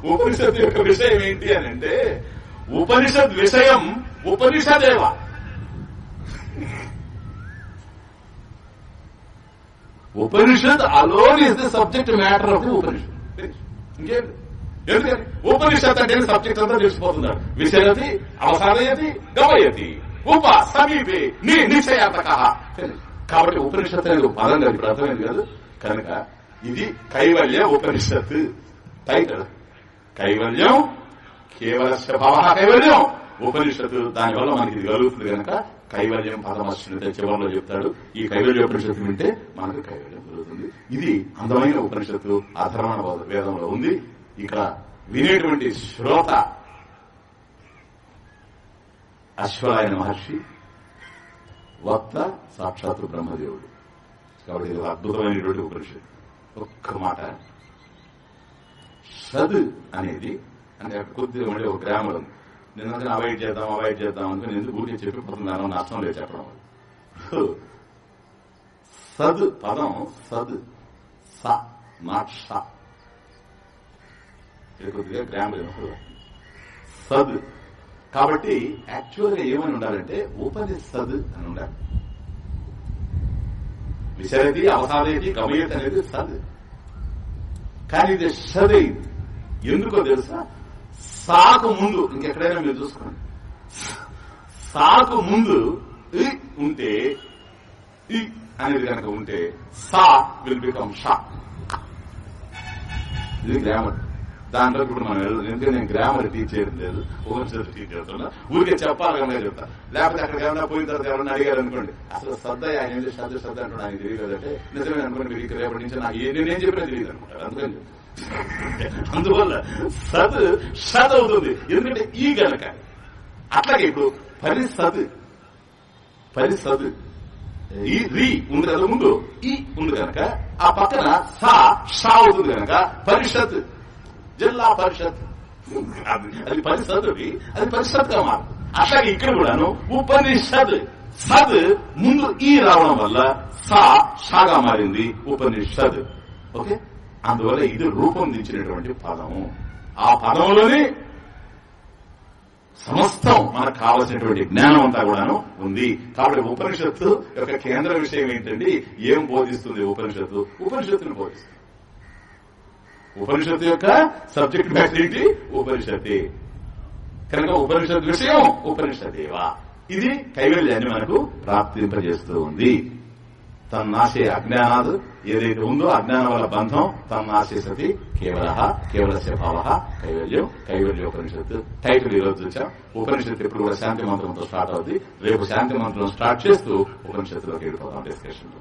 Upanishad యొక్క విషయం ఏంటి అని అంటే ఉపనిషత్ విషయం ఉపనిషదేవ. Upanishad alone is the subject matter of Upanishad ఇంకేం ఎందుకని? ఉపనిషత్ అంటే సబ్జెక్ట్ అంతా తెలిసిపోతున్నారు. విషయతి అవసానయతి గమయతి. ఉప సమీపే నీ నిశ్చయార్థక కాబట్టి ఉపనిషత్ అనేది ఒక పదం కాదు ఇప్పుడు అర్థమైంది కాదు? కనుక ఇది కైవల్య ఉపనిషత్తు. టైటిల్ కైవల్యం కేవల భావ కైవల్యం. ఉపనిషత్తు దానివల్ల మనకి ఇది కలుగుతుంది కనుక కైవల్యం పరమశ్వరుడు చివరిలో చెప్తాడు. ఈ కైవల్య ఉపనిషత్తు వింటే మనకు కైవల్యం కలుగుతుంది. ఇది అందమైన ఉపనిషత్తు అధర్మణ వేదంలో ఉంది. ఇక్కడ వినేటువంటి శ్రోత అశ్వరాయన మహర్షి వక్త సాక్షాత్తు బ్రహ్మదేవుడు. కాబట్టి ఇది అద్భుతమైనటువంటి ఉపనిషత్తు. ఒక్క మాట. సద్ అనేది అంటే కొద్దిగా మళ్ళీ ఒక గ్రామర్ ఉంది. నేను అవాయిడ్ చేద్దాం అవాయిడ్ చేద్దాం అనుకుని ఎందుకు ఊరికే చెప్పిపోతున్నాను నష్టం లేదు చెప్పడం సద్ పదం సద్ స నాట్ షా కొద్దిగా గ్రామర్ సద్ కాబట్టి యాక్చువల్గా ఏమని ఉండాలంటే ఉపనిషద్ అని ఉండాలి. విశరతి అవసాదేది గమయత్ అనేది సద్. కానీ ఇది షద్ అయింది. ఎందుకో తెలుసా? సాకు ముందు ఇంకెక్కడైనా మీరు చూసుకోండి. సాకు ముందు ఉంటే ఇ అనేది కనుక ఉంటే సా విల్ బికమ్ షా. ఇది గ్రామర్ దాంట్లో ఇప్పుడు మనం వెళ్ళదు ఎందుకంటే నేను గ్రామర్ టీచ్ చేయడం లేదు ఉపనిషత్తు టీచ్ చేస్తున్నా. ఊరికే చెప్పాలి కనుక చెప్తా. లేకపోతే అక్కడ ఏమైనా పోయిన తర్వాత ఎవరైనా అడిగారు అనుకోండి అసలు శ్రద్ధ ఆయన ఏం శ్రద్ధ శ్రద్ధ అంటే ఆయన తెలియదు అంటే నిజమే అనుకోండి మీకు రేపటి నుంచి నాకు ఏ- నేనేం చెప్పినా తెలియదు అనుకుంటారు అందుకని అందువల్ల సద్ షద్ అవుతుంది. ఎందుకంటే ఈ గనక. అట్లాగే ఇప్పుడు పరిసద్ పరిసద్ ఈ రి ఉంది కదా ముందు ఈ ఉంది కనుక ఆ పక్కన సా షా అవుతుంది కనుక పరిషత్. జిల్లా పరిషత్. అది పరిషత్ అది పరిషత్గా మారు అట్లాగే ఇక్కడ కూడాను ఉపనిషద్. సద్ ముందు ఈ రావడం వల్ల సా షాగా మారింది ఉపనిషద్. ఓకే? అందువల్ల ఇది రూపొందించినటువంటి పదము ఆ పదంలోనే సమస్తం మనకు కావలసినటువంటి జ్ఞానం అంతా కూడాను ఉంది. కాబట్టి ఉపనిషత్తు యొక్క కేంద్ర విషయం ఏంటండి? ఏం బోధిస్తుంది ఉపనిషత్తు? ఉపనిషత్తును బోధిస్తుంది. ఉపనిషత్తు యొక్క సబ్జెక్ట్ మ్యాటర్ ఏంటి? ఉపనిషత్తే. కనుక ఉపనిషత్ విషయం ఉపనిషదేవా ఇది కైవల్యాన్ని మనకు ప్రాప్తింపజేస్తూ ఉంది తన్నాశే అజ్ఞానాదు ఏదైతే ఉందో అజ్ఞానం వల్ల బంధం తన్నాశే సతి కేవల కేవల భావ కైవల్యం కైవల్యోపనిషత్తు టైటిల్ ఈ రోజు చూసాం. ఉపనిషత్తు ఎప్పుడు కూడా శాంతి మంత్రంతో స్టార్ట్ అవుతుంది రేపు శాంతి మంత్రం స్టార్ట్ చేస్తూ ఉపనిషత్తులోకి వెళ్ళిపోతాం డిస్కషన్లో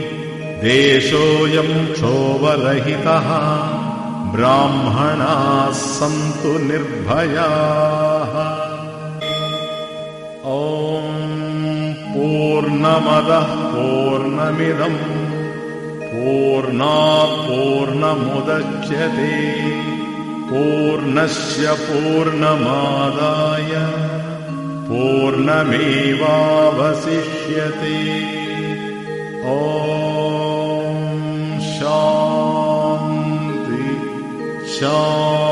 देशोऽयम् क्षोभरहितः ब्राह्मणाः सन्तु निर्भयाः। ॐ पूर्णमदः पूर्णमिदम् पूर्णात् पूर्णमुदच्यते पूर्णस्य पूर्णमादाय पूर्णमेवावशिष्यते ॐ शान्ति शान्ति